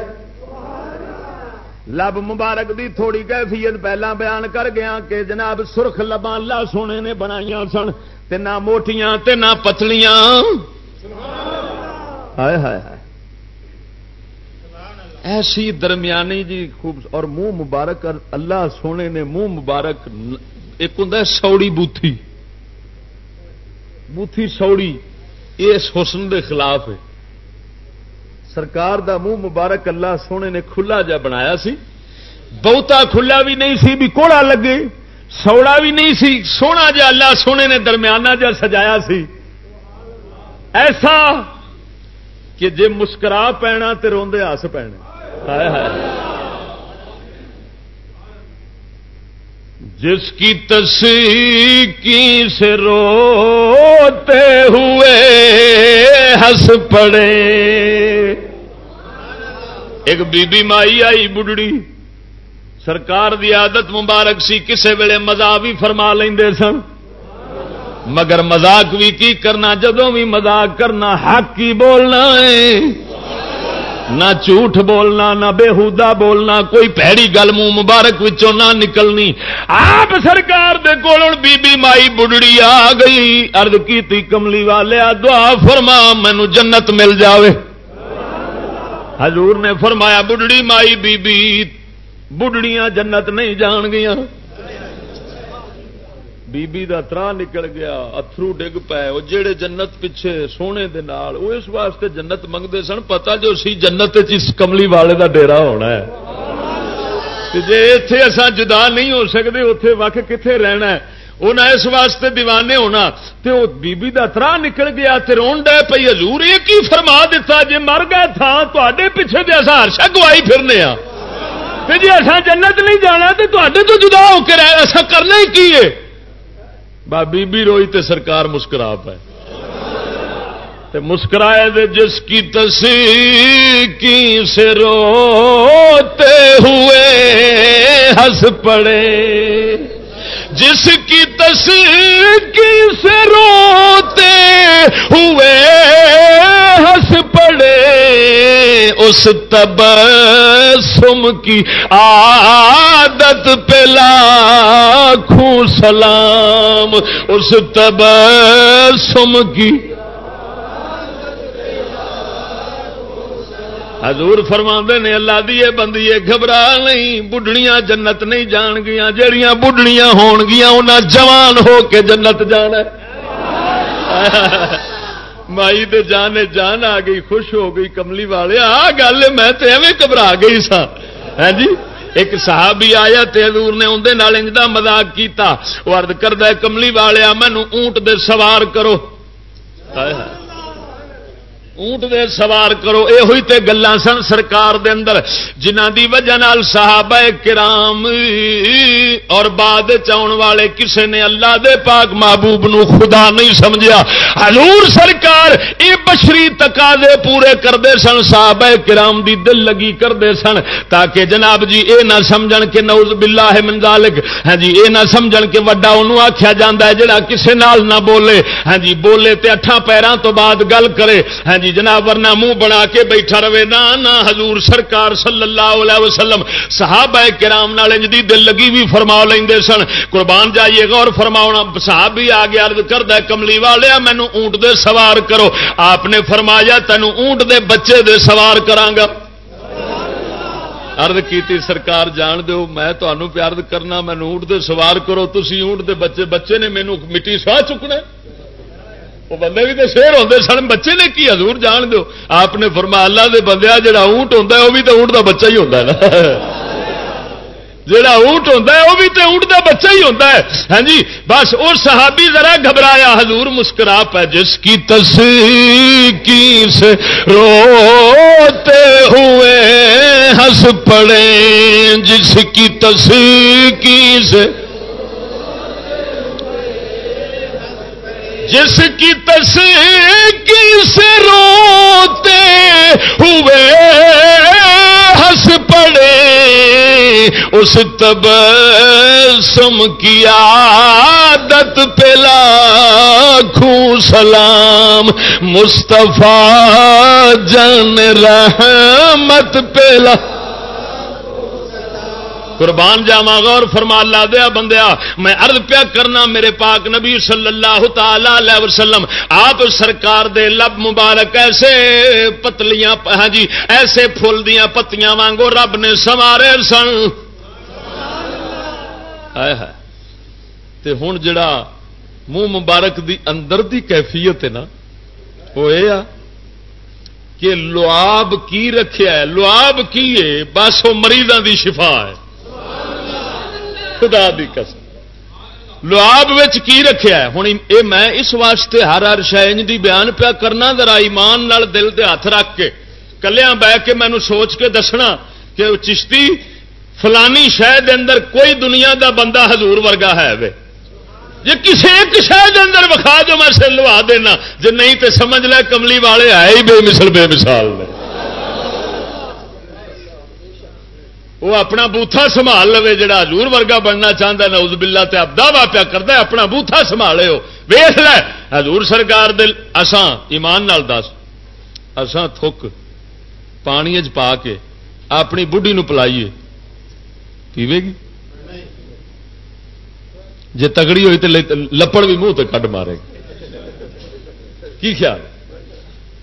لب مبارک دی تھوڑی کیفیت پہلا بیان کر گیا کہ جناب سرخ لباں اللہ سونے نے بنایا سن تے نہ موٹیاں تے نہ پتلیاں۔ ہائے ہائے ہائے۔ ایسی درمیانی جی خوب اور منہ مبارک اللہ سونے نے منہ مبارک ایک ہوں سوڑی بوتھی۔ بوتھی سوڑی، اس حسن دے خلاف ہے۔ سرکار دا منہ مبارک اللہ سونے نے کھلا جا بنایا سی۔ بہتا کھلا بھی نہیں سی، بھی کوڑا لگے۔ سوڑا بھی نہیں سی، سونا جا اللہ سونے نے درمیانہ جا سجایا سی۔ ایسا کہ جے مسکرا پینا تو روندے آس پینے۔ جس کی تصویر سے روتے ہوئے ہنس پڑے۔ ایک بی بی مائی آئی بڑھڑی سرکار دی عادت مبارک سی کسے ویلے مزاق بھی فرما لیں سن۔ مگر مزاق بھی کی کرنا، جدوں بھی مزاق کرنا، حق کی بولنا ہے۔ نہ جھوٹ بولنا، نہ بےحدا بولنا، کوئی پیڑی گل منہ مبارک وچوں نہ نکلنی۔ آپ سرکار دے کول بی بی مائی بڑھڑی آ گئی۔ ارد کی کملی والے دعا فرما مینو جنت مل جاوے۔ حضور نے فرمایا بڑھڑی مائی بی بی بڑھڑیاں جنت نہیں جان گیا بی بی دا ترا نکل گیا اترو ڈگ پائے وہ جہے جنت پیچھے سونے دے نال وہ اس واسطے جنت منگتے سن پتا جو سی جنت کملی والے دا ڈیرا ہونا ہے۔ جی اتے اصا جدا نہیں ہو سکتے اتے وقت کتنے رہنا ہے؟ انہیں اس واسطے دیوانے ہونا تو وہ بیبی دا ترا نکل گیا، تے رون ڈے پی حضور یہ کی فرما دیتا جی مر گئے تھا تے پیچھے دے اصا ہرشا گوائی پھرنے ہاں۔ جی اصا جنت نہیں جانا تو تو جدا ہو کے رہ ایسا کرنا ہی کی ہے بابی بی روئی تے سرکار مسکرا پائے مسکرائے دے جس کی تصویر کی سے روتے ہوئے ہنس پڑے۔ جس کی تسی کی سے روتے ہوئے ہنس پڑے، اس تب سم کی عادت پلا خوں سلام، اس تب سم کی حضور فرما نے، اللہ دیے بندی گھبرا نہیں بڑھڑیاں جنت نہیں جان گیا جہیا بڑھڑیاں ہون گیا انہیں جوان ہو کے جنت جانا مائی دے جان جان آ گئی خوش ہو گئی کملی والے آ گل میں ایویں گھبرا گئی سا ہاں جی ایک صحابی آیا تے حضور نے اندر انجدہ مزاق کیتا وہ کردہ کملی والا مینو اونٹ دے سوار کرو ہائے ہائے اونٹ دے سوار کرو۔ یہ ہوئی تے گلا سن سرکار دے اندر۔ جنہ دی وجہ نال صحابہ کرام اور بعد چاؤن والے کسے نے اللہ دے پاک محبوب نو خدا نہیں سمجھا حضور سرکار اے بشری تقاضے پورے کردے سن، صحابہ کرام دی دل لگی کردے سن۔ تاکہ جناب جی اے نہ سمجھن کہ نعوذ باللہ من ذالک۔ ہاں جی اے نہ سمجھن کہ وڈا انہوں آکھیا جاندا ہے جڑا کسے نال نہ بولے۔ ہاں جی بولے تے اٹھا پیراں تو بعد گل کرے۔ ہاں جی، جی جناب، ورنہ منہ بنا کے بیٹھا رہے نا نہ حضور سرکار صلی اللہ علیہ وسلم، صحابہ کرام نال دی دل لگی بھی فرما لیں سن۔ قربان جائیے، غور فرماؤنا صاحب بھی آ گیا کرد کملی والے مینو اونٹ دے سوار کرو۔ آپ نے فرمایا تینوں اونٹ دے بچے دے سوار کرانگا ارد کی سرکار جان دو میں تمہوں پیار کرنا، مینو اونٹ دے سوار کرو تھی اونٹ دے بچے بچے نے مینو مٹی سواہ چکنا۔ وہ بندے بھی تو شیر ہوتے سن، بچے نے کی حضور جان دو؟ آپ نے فرما اللہ دے بندے جڑا اونٹ ہوتا ہے، وہ بھی تو اونٹ کا بچہ ہی ہوتا ہے نا۔ جڑا اونٹ ہوتا ہے، وہ بھی تو اونٹ کا بچہ ہی ہوتا ہے۔ ہاں جی بس وہ صحابی ذرا گھبرایا، حضور مسکرا پہ جس کی تصویر سے روتے ہوئے ہنس پڑے، جس کی تصویر سے جس کی تصویر سے روتے ہوئے ہنس پڑے، اس تب سم کی عادت پلا خوں سلام، مصطفیٰ جن رحمت پلا قربان جاوا غور فرما لا دیا بندیا، میں ارد پیا کرنا میرے پاک نبی صلی اللہ تعالی وسلم، آپ سرکار دے لب مبارک ایسے پتلیاں ہاں جی ایسے فل دیا پتیاں وانگو رب نے سوارے سن۔ تے ہوں جڑا منہ مبارک دی اندر دی کیفیت ہے نا، وہ یہ کہ لواب کی رکھیا ہے لواب کی ہے، بس وہ مریضوں دی شفا ہے۔ خدا دی قسم۔ لواب کی رکھا ہے؟ ہوں یہ میں اس واسطے ہر ہر شہ دی بیان پیا کرنا، ذرا ایمان نال دل دے ہاتھ رکھ کے۔ کلیا بہ کے مینو سوچ کے دسنا کہ چشتی فلانی شہر اندر کوئی دنیا دا بندہ حضور ورگا ہے وے۔ جی کسی ایک شہر اندر وکھا جو میں سر لوا دینا۔ جی نہیں تو سمجھ لے کملی والے آئے ہی بے مثل، بے مثال نے۔ وہ اپنا بوتھا سنبھال لو جا حضور ورگا بننا چاہتا ہے اس بلا ابدا وا پیا کرتا اپنا بوتھا سنبھالے ہو۔ ویخ لے، حضور سرکار دل اساں ایمان نال دس۔ اساں تھک پانی چ پا کے اپنی بڑھی پلائیے۔ پیوے گی؟ جی تگڑی ہوئی تو لپڑ بھی منہ تو کٹ مارے۔ گی کی خیال؟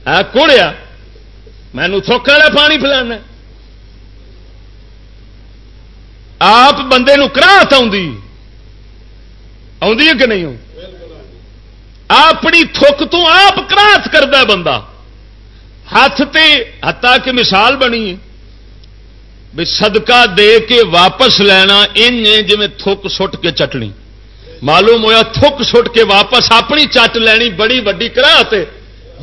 ہے کوڑیا؟ مینو تھوک والا پانی پلانا۔ آپ بندے کراہت ہے کہ نہیں اپنی تھوک تو آپ کراہت کرتا بندہ۔ ہاتھ تے ہتا کہ مثال بنی ہے بھی صدقہ دے کے واپس لینا ان جی تھوک سٹ کے چٹنی۔ معلوم ہوا تھوک سٹ کے واپس اپنی چٹ لینی بڑی وڈی کرا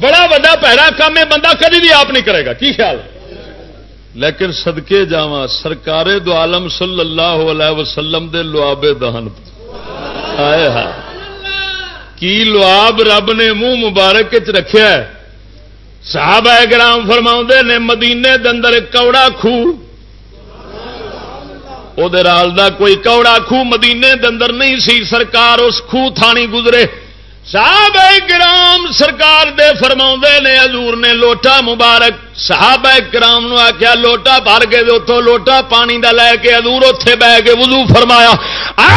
بڑا وا پیڑا کام ہے، بندہ کدی بھی آپ نہیں کرے گا۔ کی خیال لیکن سدکے جا سرکار دو عالم صلی اللہ علیہ وسلم دے لوابے دہن۔ آئے کی لواب رب نے منہ مبارک چ رکھا صاحب گرام فرما نے مدینے دندر کوڑا خوہ وہ کوئی کوڑا خوہ مدینے دندر نہیں سی، سرکار اس خوہ تھانی گزرے۔ صاحب گرام سرکار دے فرما نے، حضور نے لوٹا مبارک۔ صاحب گرام نو آخیا لوٹا بھر کے اتوں لوٹا پانی دا لے کے حضور اتے بہ کے وضو فرمایا۔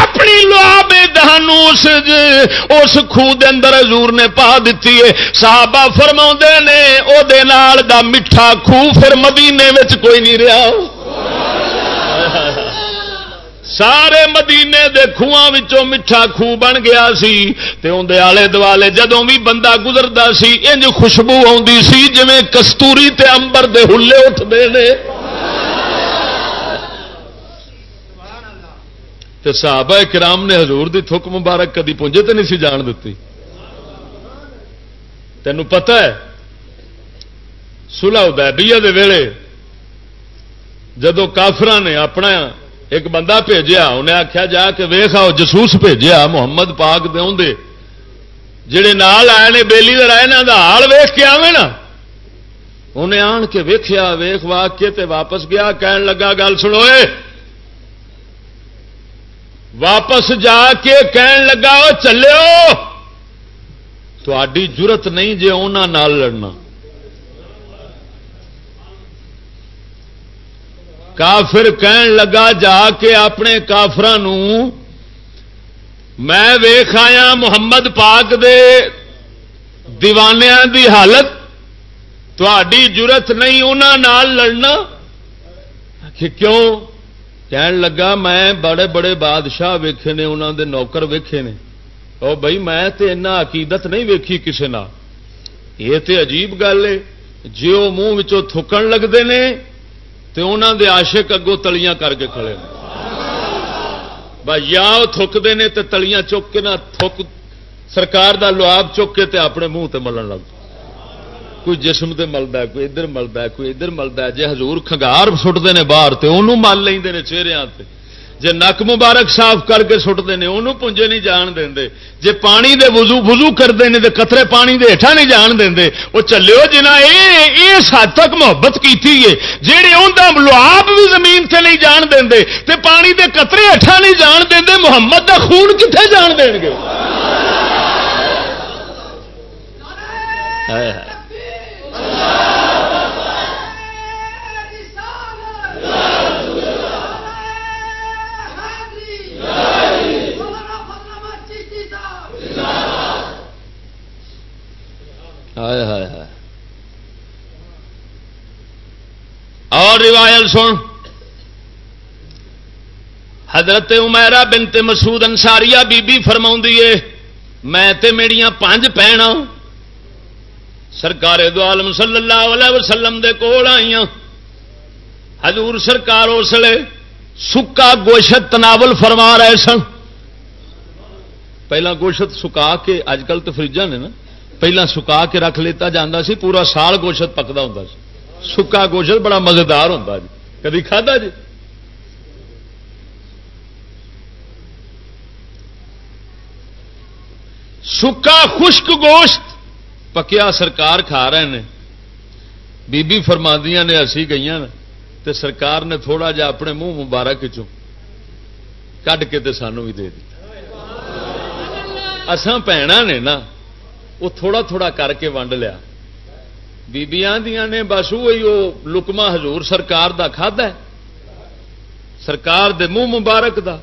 اپنی لواب دہن اس اس خوہ دے اندر حضور نے پا دیتی ہے۔ صحابہ فرما نے، او دے نال دا میٹھا خوہ پھر مدینے وچ کوئی نہیں رہا سارے مدینے دے خوہ میٹھا خوہ بن گیا سی تے اندر آلے دوالے جدوں بھی بندہ گزرتا سی، انج خوشبو آتی سی جی کستوری تے امبر دے ہلے اٹھتے ہیں تے صحابہ کرام نے حضور دی تھک مبارک کدی پونجے تے نہیں سی جان دیتی تینوں پتہ ہے سلح ادیبیہ دے ویلے جدو کافر نے اپنا ایک بندہ بھیجا انہیں آخیا جا کے ویخ آؤ جسوس بھیجا محمد پاک دے جڑے نال آئے نے بےلی لڑائے یہاں کا حال ویخ کے آوے نا۔ انہیں آن کے ویخیا ویخ واگ کے تے واپس گیا، کہن لگا، گل سنو واپس جا کے کہن لگا چلو تھی ضرورت نہیں جی انہوں لڑنا۔ کافر کہن لگا جا کے اپنے کافر میں ویخ آیا محمد پاک دے دیوانیاں دی حالت تھی ضرورت نہیں انہوں لڑنا۔ کہ کیوں؟ کہن لگا میں بڑے بڑے بادشاہ ویکھے نے انہوں دے نوکر ویکھے نے۔ او بھائی میں تے عقیدت نہیں ویکھی کسی نہ یہ تے عجیب گل ہے جی وہ منہ تھکن لگتے ہیں تو انہوں دے عاشق اگوں تلیاں کر کے کھڑے بھائی، یا وہ تھکتے ہیں تو تلیاں چک کے نہ تھک، سرکار دا لواب چک کے تے اپنے منہ تے ملن لگ کوئی جسم تے ملتا ہے، کوئی ادھر ملتا ہے، کوئی ادھر ملتا ہے۔ جی ہزور کھنگار سٹتے ہیں باہر تو انہوں مل لے چہرے جی نک مبارک صاف کر کے سٹتے ہیں انہوں پونجے نہیں جان دے جی پانی دے وضو وضو کرتے ہیں تو قطرے پانی دے ہٹا نہیں جان دے وہ چلو جنا اس حد تک محبت کی جہے ان لواب بھی زمین سے نہیں جان دے تے پانی دے قطرے ہٹا نہیں جان دے محمد دا خون کتنے جان دیں گے؟ اور روایت سن۔ حضرت امیرا بنت مسود انساریا بی بی فرما میں تے میڑیاں پانچ پہنا ہاں۔ سرکار دو عالم صلی اللہ علیہ وسلم دے کول آئی ہاں۔ حضور سرکار اس لیے سکا گوشت تناول فرما رہے سن۔ پہلا گوشت سکا کے اج کل تو فریجا نے نا۔ پہلا سکا کے رکھ لیتا جاتا سی پورا سال گوشت پکتا ہوں سی سکا گوشت بڑا مزیدار ہوتا جی کدی کھا جی سکا خشک گوشت پکیا سرکار کھا رہے ہیں بی بی فرماندیاں نے اسی گئی تے سرکار نے تھوڑا جا اپنے منہ مبارک چ کھ کے سانو بھی دے دی اسان پینا نے نا وہ تھوڑا تھوڑا کر کے ونڈ لیا۔ بیبیاں دیا نے بس وہی وہ لکما حضور سرکار دا کھادا ہے۔ سرکار دے منہ مبارک دا۔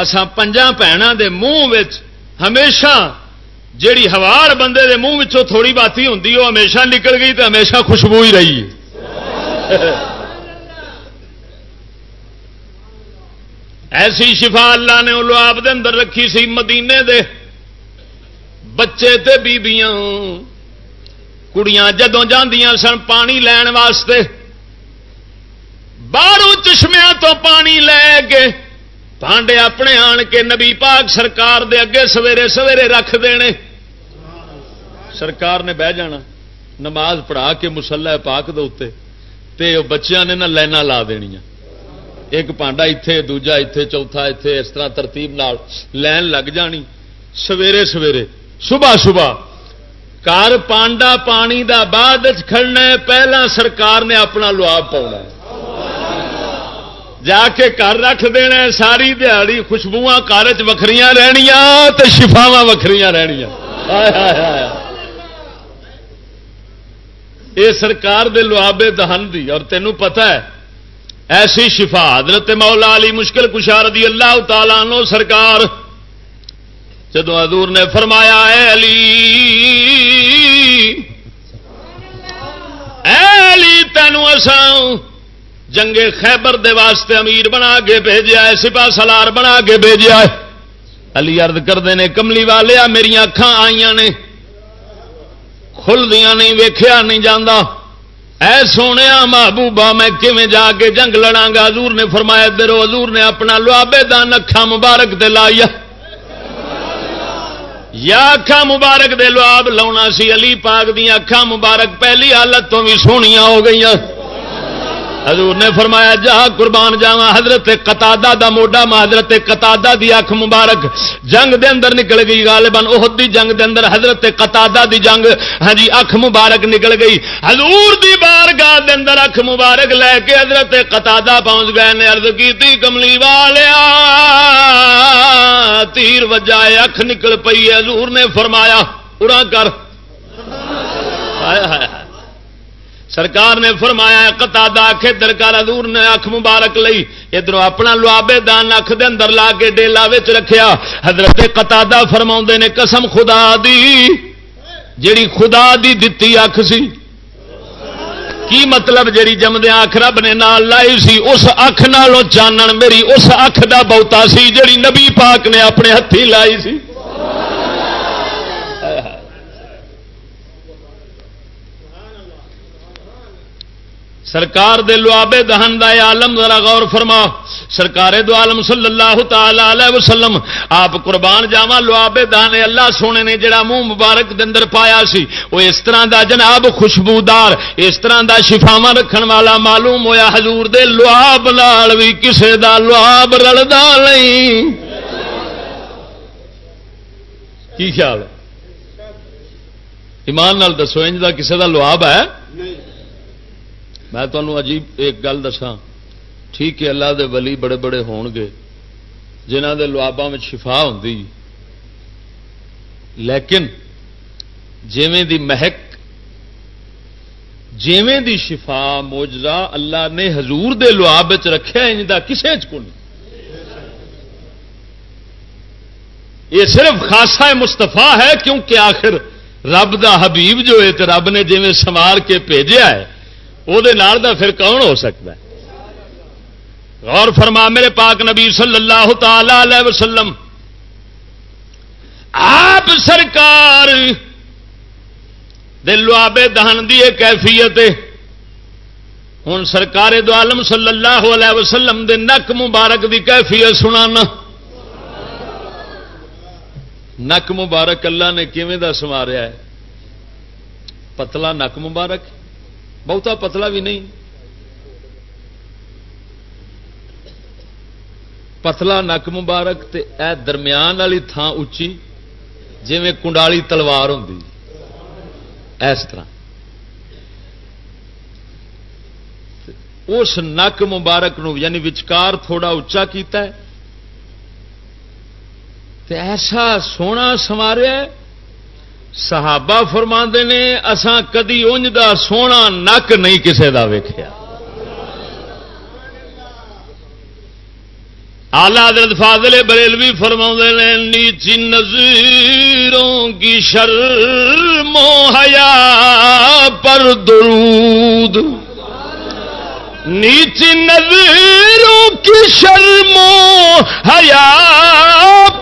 اسان پنجا پہنا دے منہ ہمیشہ جیڑی ہوار بندے دے منہ تھوڑی باتی ہوں وہ ہمیشہ نکل گئی تو ہمیشہ خوشبو ہی رہی ایسی شفا اللہ نے آپ دے اندر رکھی سی مدینے دے۔ بچے تے بیبیاں۔ کڑیاں جدوں جاندیاں سن پانی لین واسطے۔ باہروں چشمیا تو پانی لے کے پانڈے اپنے آن کے نبی پاک سرکار دے اگے سویرے سویرے رکھ دینے۔ سرکار نے بہ جانا، نماز پڑھا کے مسلح پاک دے بچیاں نے نہ لینا لا دنیا ایک پانڈا اتے دوجا اتے چوتھا اتے اس طرح ترتیب لین لگ جانی۔ سویرے سویرے صبح صبح کار پانڈا پانی دا بعد کھڑنا پہلا سرکار نے اپنا لواب پاؤنا جا کے گھر رکھ دینا ساری دیہڑی خوشبو کار وکری رہنیا تو شفاوا وکری رہنیا یہ سرکار دے لوابے دہن دی، اور تینوں پتہ ہے، ایسی شفا حضرت مولا علی مشکل کشار دی اللہ تعالیٰ نو سرکار جدو حضور نے فرمایا، اے علی اے علی تینوں اساں جنگے خیبر دے واسطے امیر بنا کے بھیجا ہے سپا سلار بنا کے بھیجا ہے۔ علی ارد کرتے ہیں کملی والے میری اکھان آئی نے کھلدیاں نہیں ویخیا نہیں جانا اے سونے محبوبہ، میں کیون جا کے جنگ لڑا گا؟ حضور نے فرمایا، درو حضور نے اپنا لوابے دان اکھا مبارک دے لایا یا اکھا مبارک دے لواب لاؤنا سی، علی پاک دیا اکھا مبارک، پہلی حالت تو بھی سونیاں ہو گئی حضور نے فرمایا، جا قربان جاوا حضرت قطع دا موڈا حضرت قطع دی اکھ مبارک۔ جنگ دے اندر نکل گئی غالباً، احد دی جنگ دے اندر حضرت قطع دی جنگ۔ ہاں جی اکھ مبارک نکل گئی۔ حضور دی بارگاہ دے اندر اکھ مبارک لے کے حضرت قطع پہنچ گئے نے، عرض کی کملی والیا، تیر وجائے اکھ نکل پئی حضور نے فرمایا اڑا کر۔ آیا ہے سرکار نے فرمایا کتا دے درکار ادور نے اکھ مبارک لئی۔ ادھر اپنا لوابے دان اکھ دے اندر لا کے ڈیلا رکھیا۔ حضرت کتا فرما نے، قسم خدا دی، جیڑی خدا دی دتی اکھ سی۔ کی مطلب جیڑی جمدیا اکھ رب نے نال لائی سی، اس اکھ نالوں چانن میری، اس اکھ دا بہتا سی، جیڑی نبی پاک نے اپنے ہاتھی لائی سی۔ سرکار دے لوابے دہن دا عالم ذرا غور فرما۔ سرکار دو عالم صلی اللہ تعالی علیہ وسلم، آپ قربان جاوا لوابے دہن اللہ سونے نے جڑا منہ مبارک دندر پایا سی۔ وہ اس طرح دا جناب خوشبودار، اس طرح دا شفاوا رکھن والا معلوم ہویا۔ حضور دے لواب لال بھی کسے دا لواب رلدا نہیں۔ کی خیال ایمان نال دسو، انج دا کسے دا لواب ہے؟ نہیں۔ میں تمہوں عجیب ایک گل دسا ٹھیک ہے، اللہ دے ولی بڑے بڑے ہون گے جنہ دے لوابا میں شفا ہوں لیکن جیویں دی مہک، جیویں دی شفا موجزہ اللہ نے حضور دے لواب رکھا ان کا کسے چ یہ صرف خاصا مستفا ہے، کیونکہ آخر رب دا حبیب جو ہے تو رب نے جی سوار کے بھیجا ہے وہ پھر کون ہو سکتا ہے غور فرما میرے پاک نبی صلی اللہ تعالی علیہ وسلم آپ سرکار دلوابے دہن دی کیفیت ہوں سرکار دو عالم صلی اللہ علیہ وسلم دے نک مبارک دی کیفیت سنانا نک مبارک اللہ نے کیویں دا سواریا ہے پتلا نک مبارک بہتا پتلا بھی نہیں پتلا نک مبارک تے اے درمیان والی تھان اچی جی کنڈالی تلوار ہوں اس طرح اس نک مبارک نو یعنی وچکار تھوڑا اچا کیتا ہے تے ایسا سونا سواریا صحابہ فرما نے اسان کدی انج دا سونا نک نہیں کسے دا ویخیا آلہ حضرت فاضل بریلوی فرما نے، نیچی نظیروں کی شرم و حیا پر درود۔ نیچی نظیروں کی شرم و حیا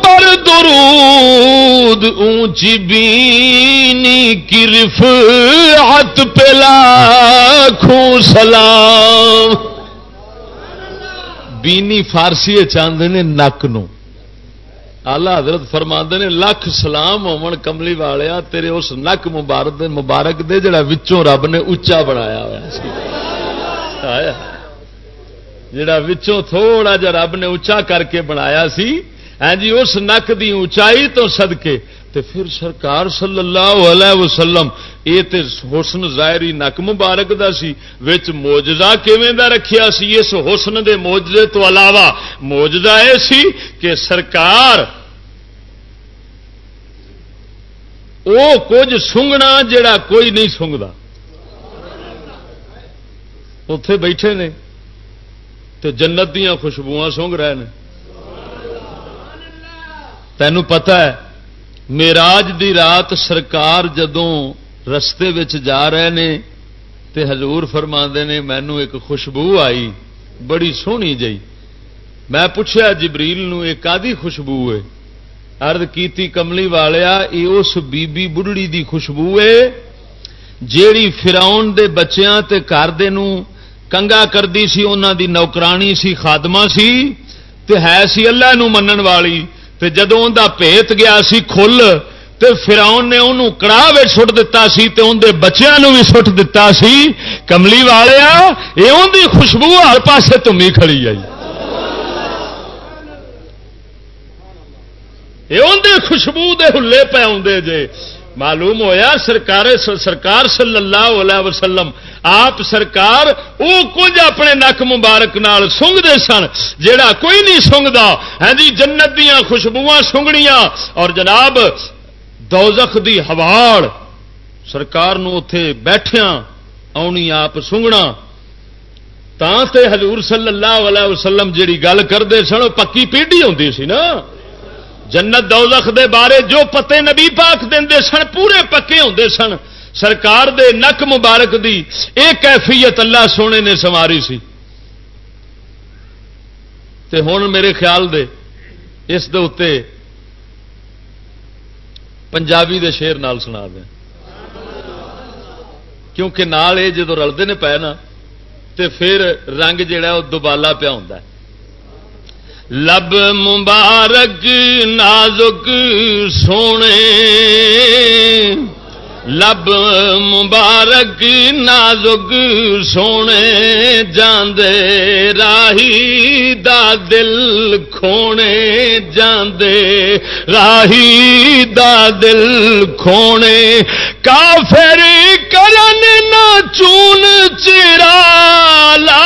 پر درود، اونچی بینی کی رفعت پہ لاکھوں سلام۔ بینی فارسی چاہتے نے نک نو۔ آلہ حضرت فرما نے لکھ سلام ہومن کملی والیا تیرے اس نک مبارک دے مبارک دے جڑا وچوں رب نے اچا بنایا ہوا سی جڑا وچوں تھوڑا جا رب نے اچا کر کے بنایا سی ہاں جی اس نک دی اونچائی تو سدکے تے پھر سرکار صلی اللہ علیہ وسلم، یہ تے حسن ظاہری نک مبارک دا سی، وچ موجزہ کیویں دا رکھیا سی؟ اس حسن دے موجزے تو علاوہ موجزہ اے سی کہ سرکار او کچھ سنگنا جڑا کوئی نہیں سنگدا۔ اتے بیٹھے نے تو جنت دیا خوشبو سونگ رہے ہیں تینوں پتا ہے، میراج دی رات سرکار جدوں رستے جا رہے نے تے حضور فرما نے مینو ایک خوشبو آئی، بڑی سونی جی میں پوچھا جبریل نو ایک آدھی خوشبو ہے؟ ارد کیتی، کملی والیا یہ اس بی بی بڑھڑی دی خوشبو ہے، جیڑی فراؤن دے بچیاں تے گھر دے نو کنگا کردی سی انہوں دی نوکرانی سی، خادمہ سی، تے ہے سی اللہ نو منن والی۔ تے جدو ان دا پیت گیا سی کھل تے فراؤن نے انہوں کڑا سٹ دتا سی تے ان دے بچیاں نو بھی سٹ دتا سی، کملی والیا اے ان دی خوشبو ہر پاسے تمی کھڑی آئی۔ اے ان دی خوشبو دے ہلے پہ آدھے جے۔ معلوم ہویا سرکار سرکار صلی اللہ علیہ وسلم آپ سرکار وہ کچھ اپنے نک مبارک نال سنگتے سن، جیڑا کوئی نہیں سنگتا ہے ہاں جی جنت دیا خوشبو سنگنیاں۔ اور جناب، دوزخ دی ہواڑ سرکار نو اتے بیٹھیا آنی آپ سنگنا۔ تے حضور صلی اللہ علیہ وسلم جیڑی گل کرتے سن پکی پیڈی ہوتی سی نا۔ جنت دوزخ دے بارے جو پتے نبی پاک دے سن، پورے پکے ہوندے سن۔ سرکار دے نک مبارک دی ایک کیفیت اللہ سونے نے سواری سی۔ تے ہوں میرے خیال دے، اس دے اتے پنجابی دے شیر نال سنا دیں کیونکہ نال یہ جدو رلتے نے پے نا، تے پھر رنگ جڑا وہ دوبالا پیا ہوتا ہے۔ لب مبارک نازک سونے لب مبارک نازک سونے جاندے راہی دا دل کھونے جاندے راہی دا دل کھونے کافر کرن نہ چون چرا لا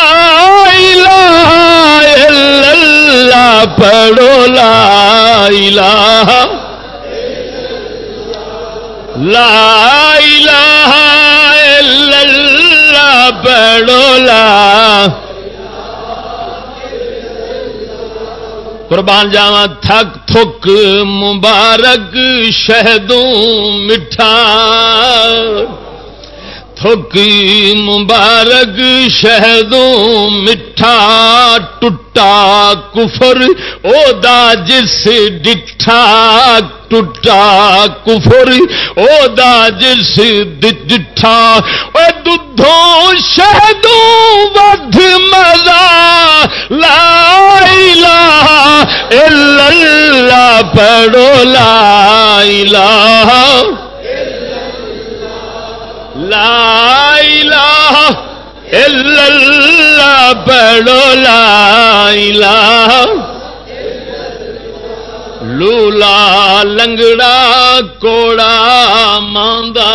الہ الا اللہ پڑھو لا الہ لا الہ الا اللہ بڑولا قربان جاوا تھک تھک مبارک شہدوں مٹھا تھوکی مبارک شہدوں، مٹھا ٹوٹا کفر، او دا جس ڈٹھا ٹوٹا کفر، او دا جس ڈٹھا او دودھوں شہدوں، ودھ مزا لا الہ الا اللہ، پڑھو لا الہ۔ لا الہ الا اللہ پڑو لا الہ لولا لنگڑا کوڑا ماندا.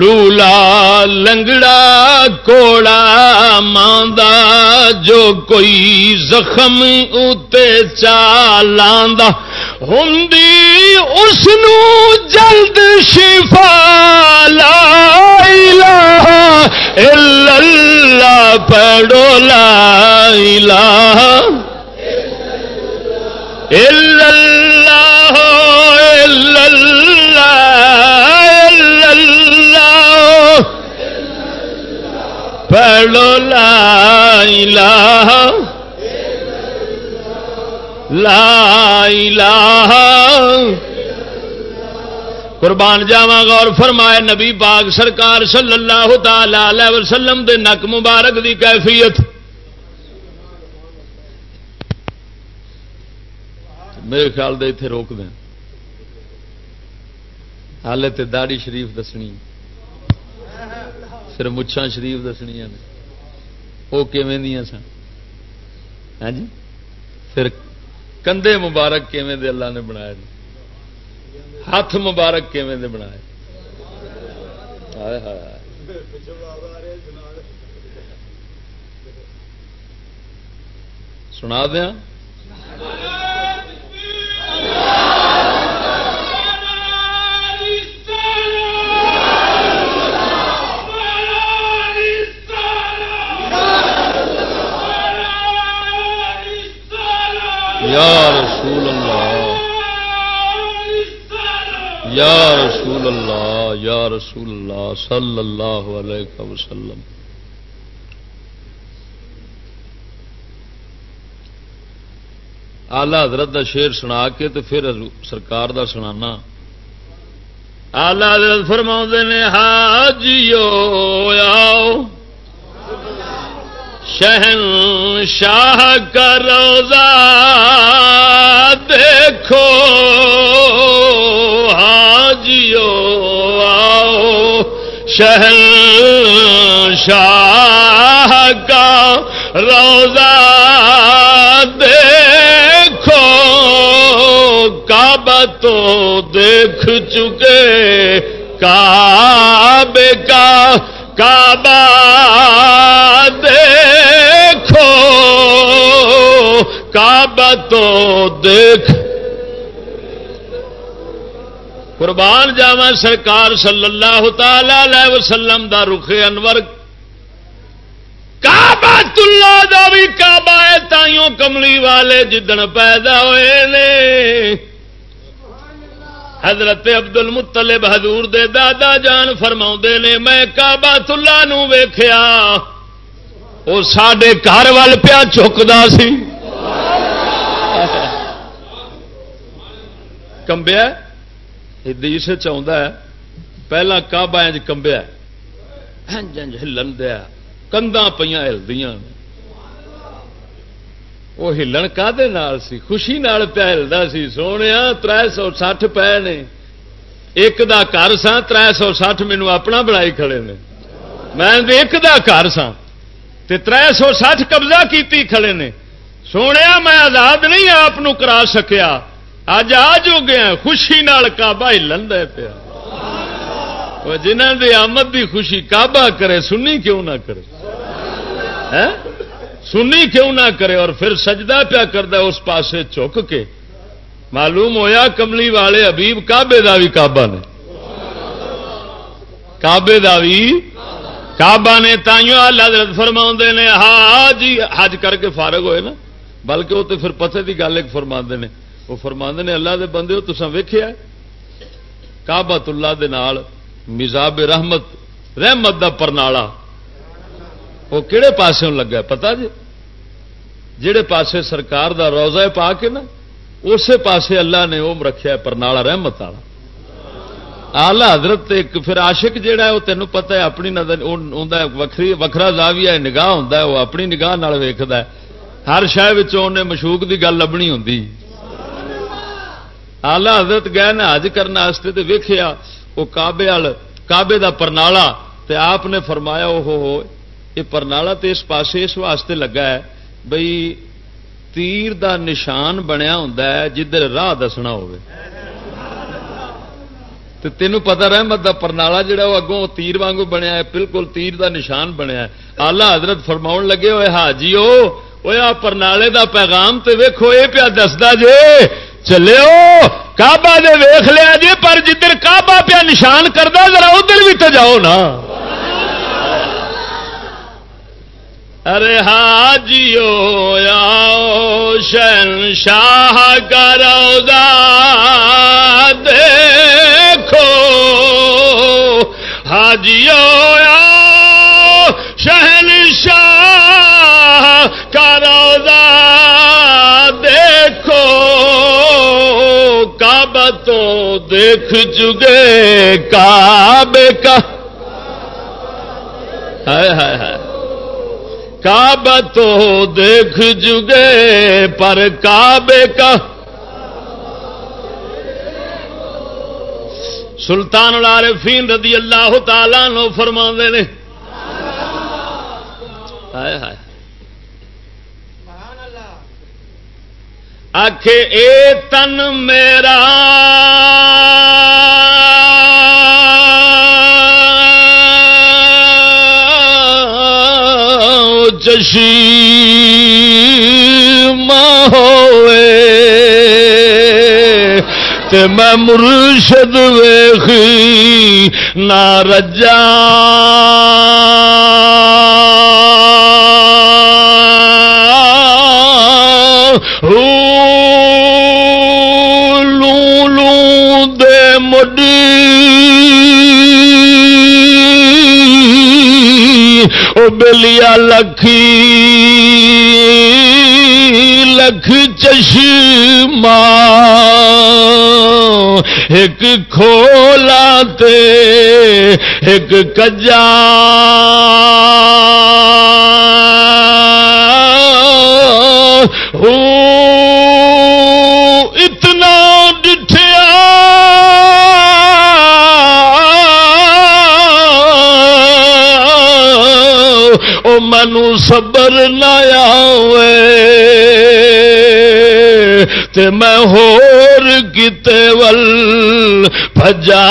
لولا لنگڑا کوڑا ماندا، جو کوئی زخم اتے چالاندہ ہوں اس جلد شفا لا الہ الا اللہ، پڑھو لا الہ الا اللہ الا اللہ الا اللہ، پڑھو لا الہ لا الہ قربان جاوا غور فرمائے نبی پاک سرکار صلی اللہ تعالی وسلم دے نک مبارک دی کیفیت۔ میرے خیال دے اتے روک دیں۔ حال تے داڑی شریف دسنی۔ پھر مچھان شریف دسنیا نے۔ وہ کیون سن؟ ہاں جی؟ پھر کندے مبارک کیویں دے اللہ نے بنایا ہاتھ مبارک کیویں دے سنا دیا یا رسول اللہ، یا رسول اللہ، یا رسول اللہ صلی اللہ علیہ وسلم۔ آلہ حضرت دا شیر سنا کے تو پھر سرکار دا سنانا۔ آلہ حضرت فرما نے حاجیو آؤ۔ شہن شاہ کا روزہ دیکھو، حاجیو آؤ شہن شاہ کا روزہ دیکھو۔ کعبہ تو دیکھ چکے، کعبے کا کعبہ دیکھو کعبہ تو دیکھ۔ قربان جاوا سرکار صلی اللہ تعالی وسلم دا رخ انور۔ کعبہ اللہ دا بھی کعبہ ہے، تائیوں کملی والے جدن پیدا ہوئے نے۔ حضرت ابد ال مطلب حضور دے دادا جان فرما نے، میں کعبہ اللہ ویخیا وہ سڈے گھر وال پیا چکتا سی۔ کمبیا دیش چاہتا ہے پہلا کعبہ انج کمبیا ہلن دیا کنداں پہ ہلدیاں وہ ہلن کا سی خوشی نال پیا ہلدا سی سونے تر سو سٹھ پے نے ایک دا گھر سا تر سو سٹھ مینو اپنا بنائی کھڑے نے میں ایک دا گھر سا تر سو سٹھ قبضہ کیتی کھڑے نے سونے میں آزاد نہیں ہاں، آپ کرا سکیا۔ اج آ جو گیا خوشی نال کعبہ ہلن دے پیا۔ جنہ دی آمد دی خوشی کعبہ کرے، سنی کیوں نہ کرے؟ سنی کیوں نہ کرے اور پھر سجدہ پیا کرتا اس پاسے چک کے۔ معلوم ہویا کملی والے حبیب کابے کا بھی کعبہ نے۔ کابے کا بھی کعبہ نے، تائیوں اللہ فرما نے ہاں جی حج کر کے فارغ ہوئے نا۔ بلکہ وہ تو پھر پتے کی گل ایک فرما نے۔ وہ فرما نے، اللہ دے بندے ہو تسا ویخیا کابت اللہ دے نال مزاب رحمت رحمت دا پرنالا۔ وہ کہڑے پاس لگا پتا جی؟ جہے پاسے سرکار دا روزہ پا کے نا، اسی پاسے اللہ نے وہ رکھا پرنالا رحمت والا۔ آلہ حضرت ایک پھر عاشق جہا ہے، وہ تینوں پتا ہے، اپنی نظر وکری وکرا زاویہ نگاہ ہوں وہ اپنی نگاہ ویکد ہے۔ ہر شہر مشوق کی گل لبنی ہوں آلہ حضرت گئے نا حج کرنے تو ویخیا وہ کابے کابے کا پرنالا تے آپ نے فرمایا وہ ہو، یہ پرنالا تو اس پاسے اس واسطے لگا ہے بھئی تیر دا نشان بنیا ہوں جدھر راہ دسنا ہوئے تو تینوں پتا رحمت دا پرنالا جڑا وہ اگوں تیر وانگو بنیا ہے، بالکل تیر دا نشان بنیا ہے۔ آلہ حضرت فرماؤ لگے ہوئے حاجی وہ پرنالے دا پیغام تے ویکھو یہ پیا دستا جے چلے کعبہ دے ویخ لیا جی پر جدھر کعبہ پیا نشان کرتا ذرا ادھر بھی تو جاؤ نا ارے حاجیو آؤ شن شاہ کرو دیکھو حاجیو تو دیکھ چکے کعبے کا۔ ہائے ہائے ہائے۔ کعبہ تو دیکھ جگے پر کعبے کا۔ سلطان العارفین رضی اللہ تعالی نو فرما نے۔ ہائے ہائے۔ آخ اے تن میرا۔ جشی تے میں مرشد ویخی نہ رجا۔ لو مڈی او بلیا لکھی لکھ چشمہ ایک کھولا تے ایک کجا اتنا او منو صبر نہ آئے تے میں ہور کتے ول بجا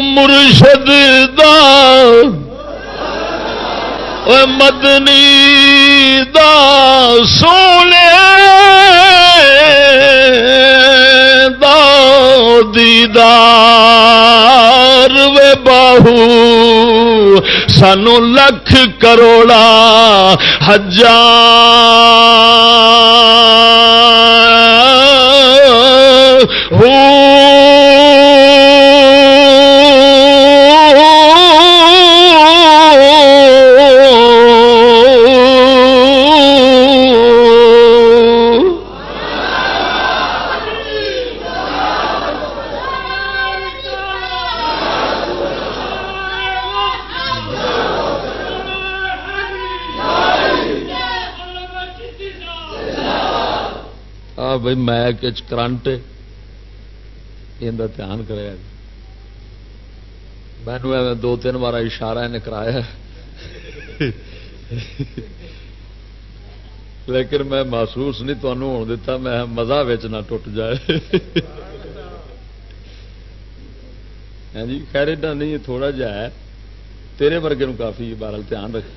مرشد دا۔ مدنی دا۔ سونے۔ دا دیدار وے باہو سانو لکھ کروڑا ہزار بھائی میک کرنٹ یہ دھیان کرے میں دو تین بار اشارہ انہیں کرایا لیکن میں محسوس نہیں تمہوں ہو دتا میں مزہ نہ ٹوٹ جائے ہاں جی خیر ایڈا نہیں تھوڑا جا ہے تیرے ورگے کافی بارل دھیان رکھ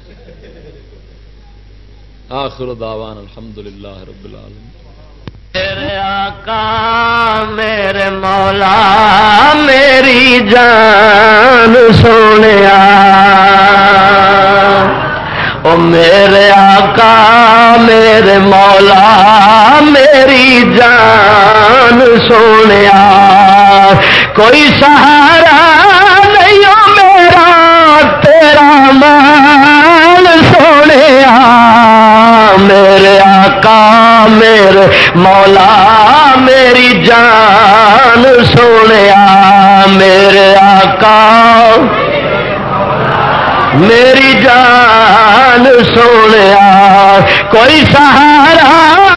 آخر دعوان الحمدللہ رب العالمین میرے آقا میرے مولا، میری جان سونے او میرے آقا، میرے مولا، میری جان سونے کوئی سہارا نہیں میرا، تیرا مان سونے میرے آقا میرے مولا میری جان سونے میرے آقا میری جان سونے کوئی سہارا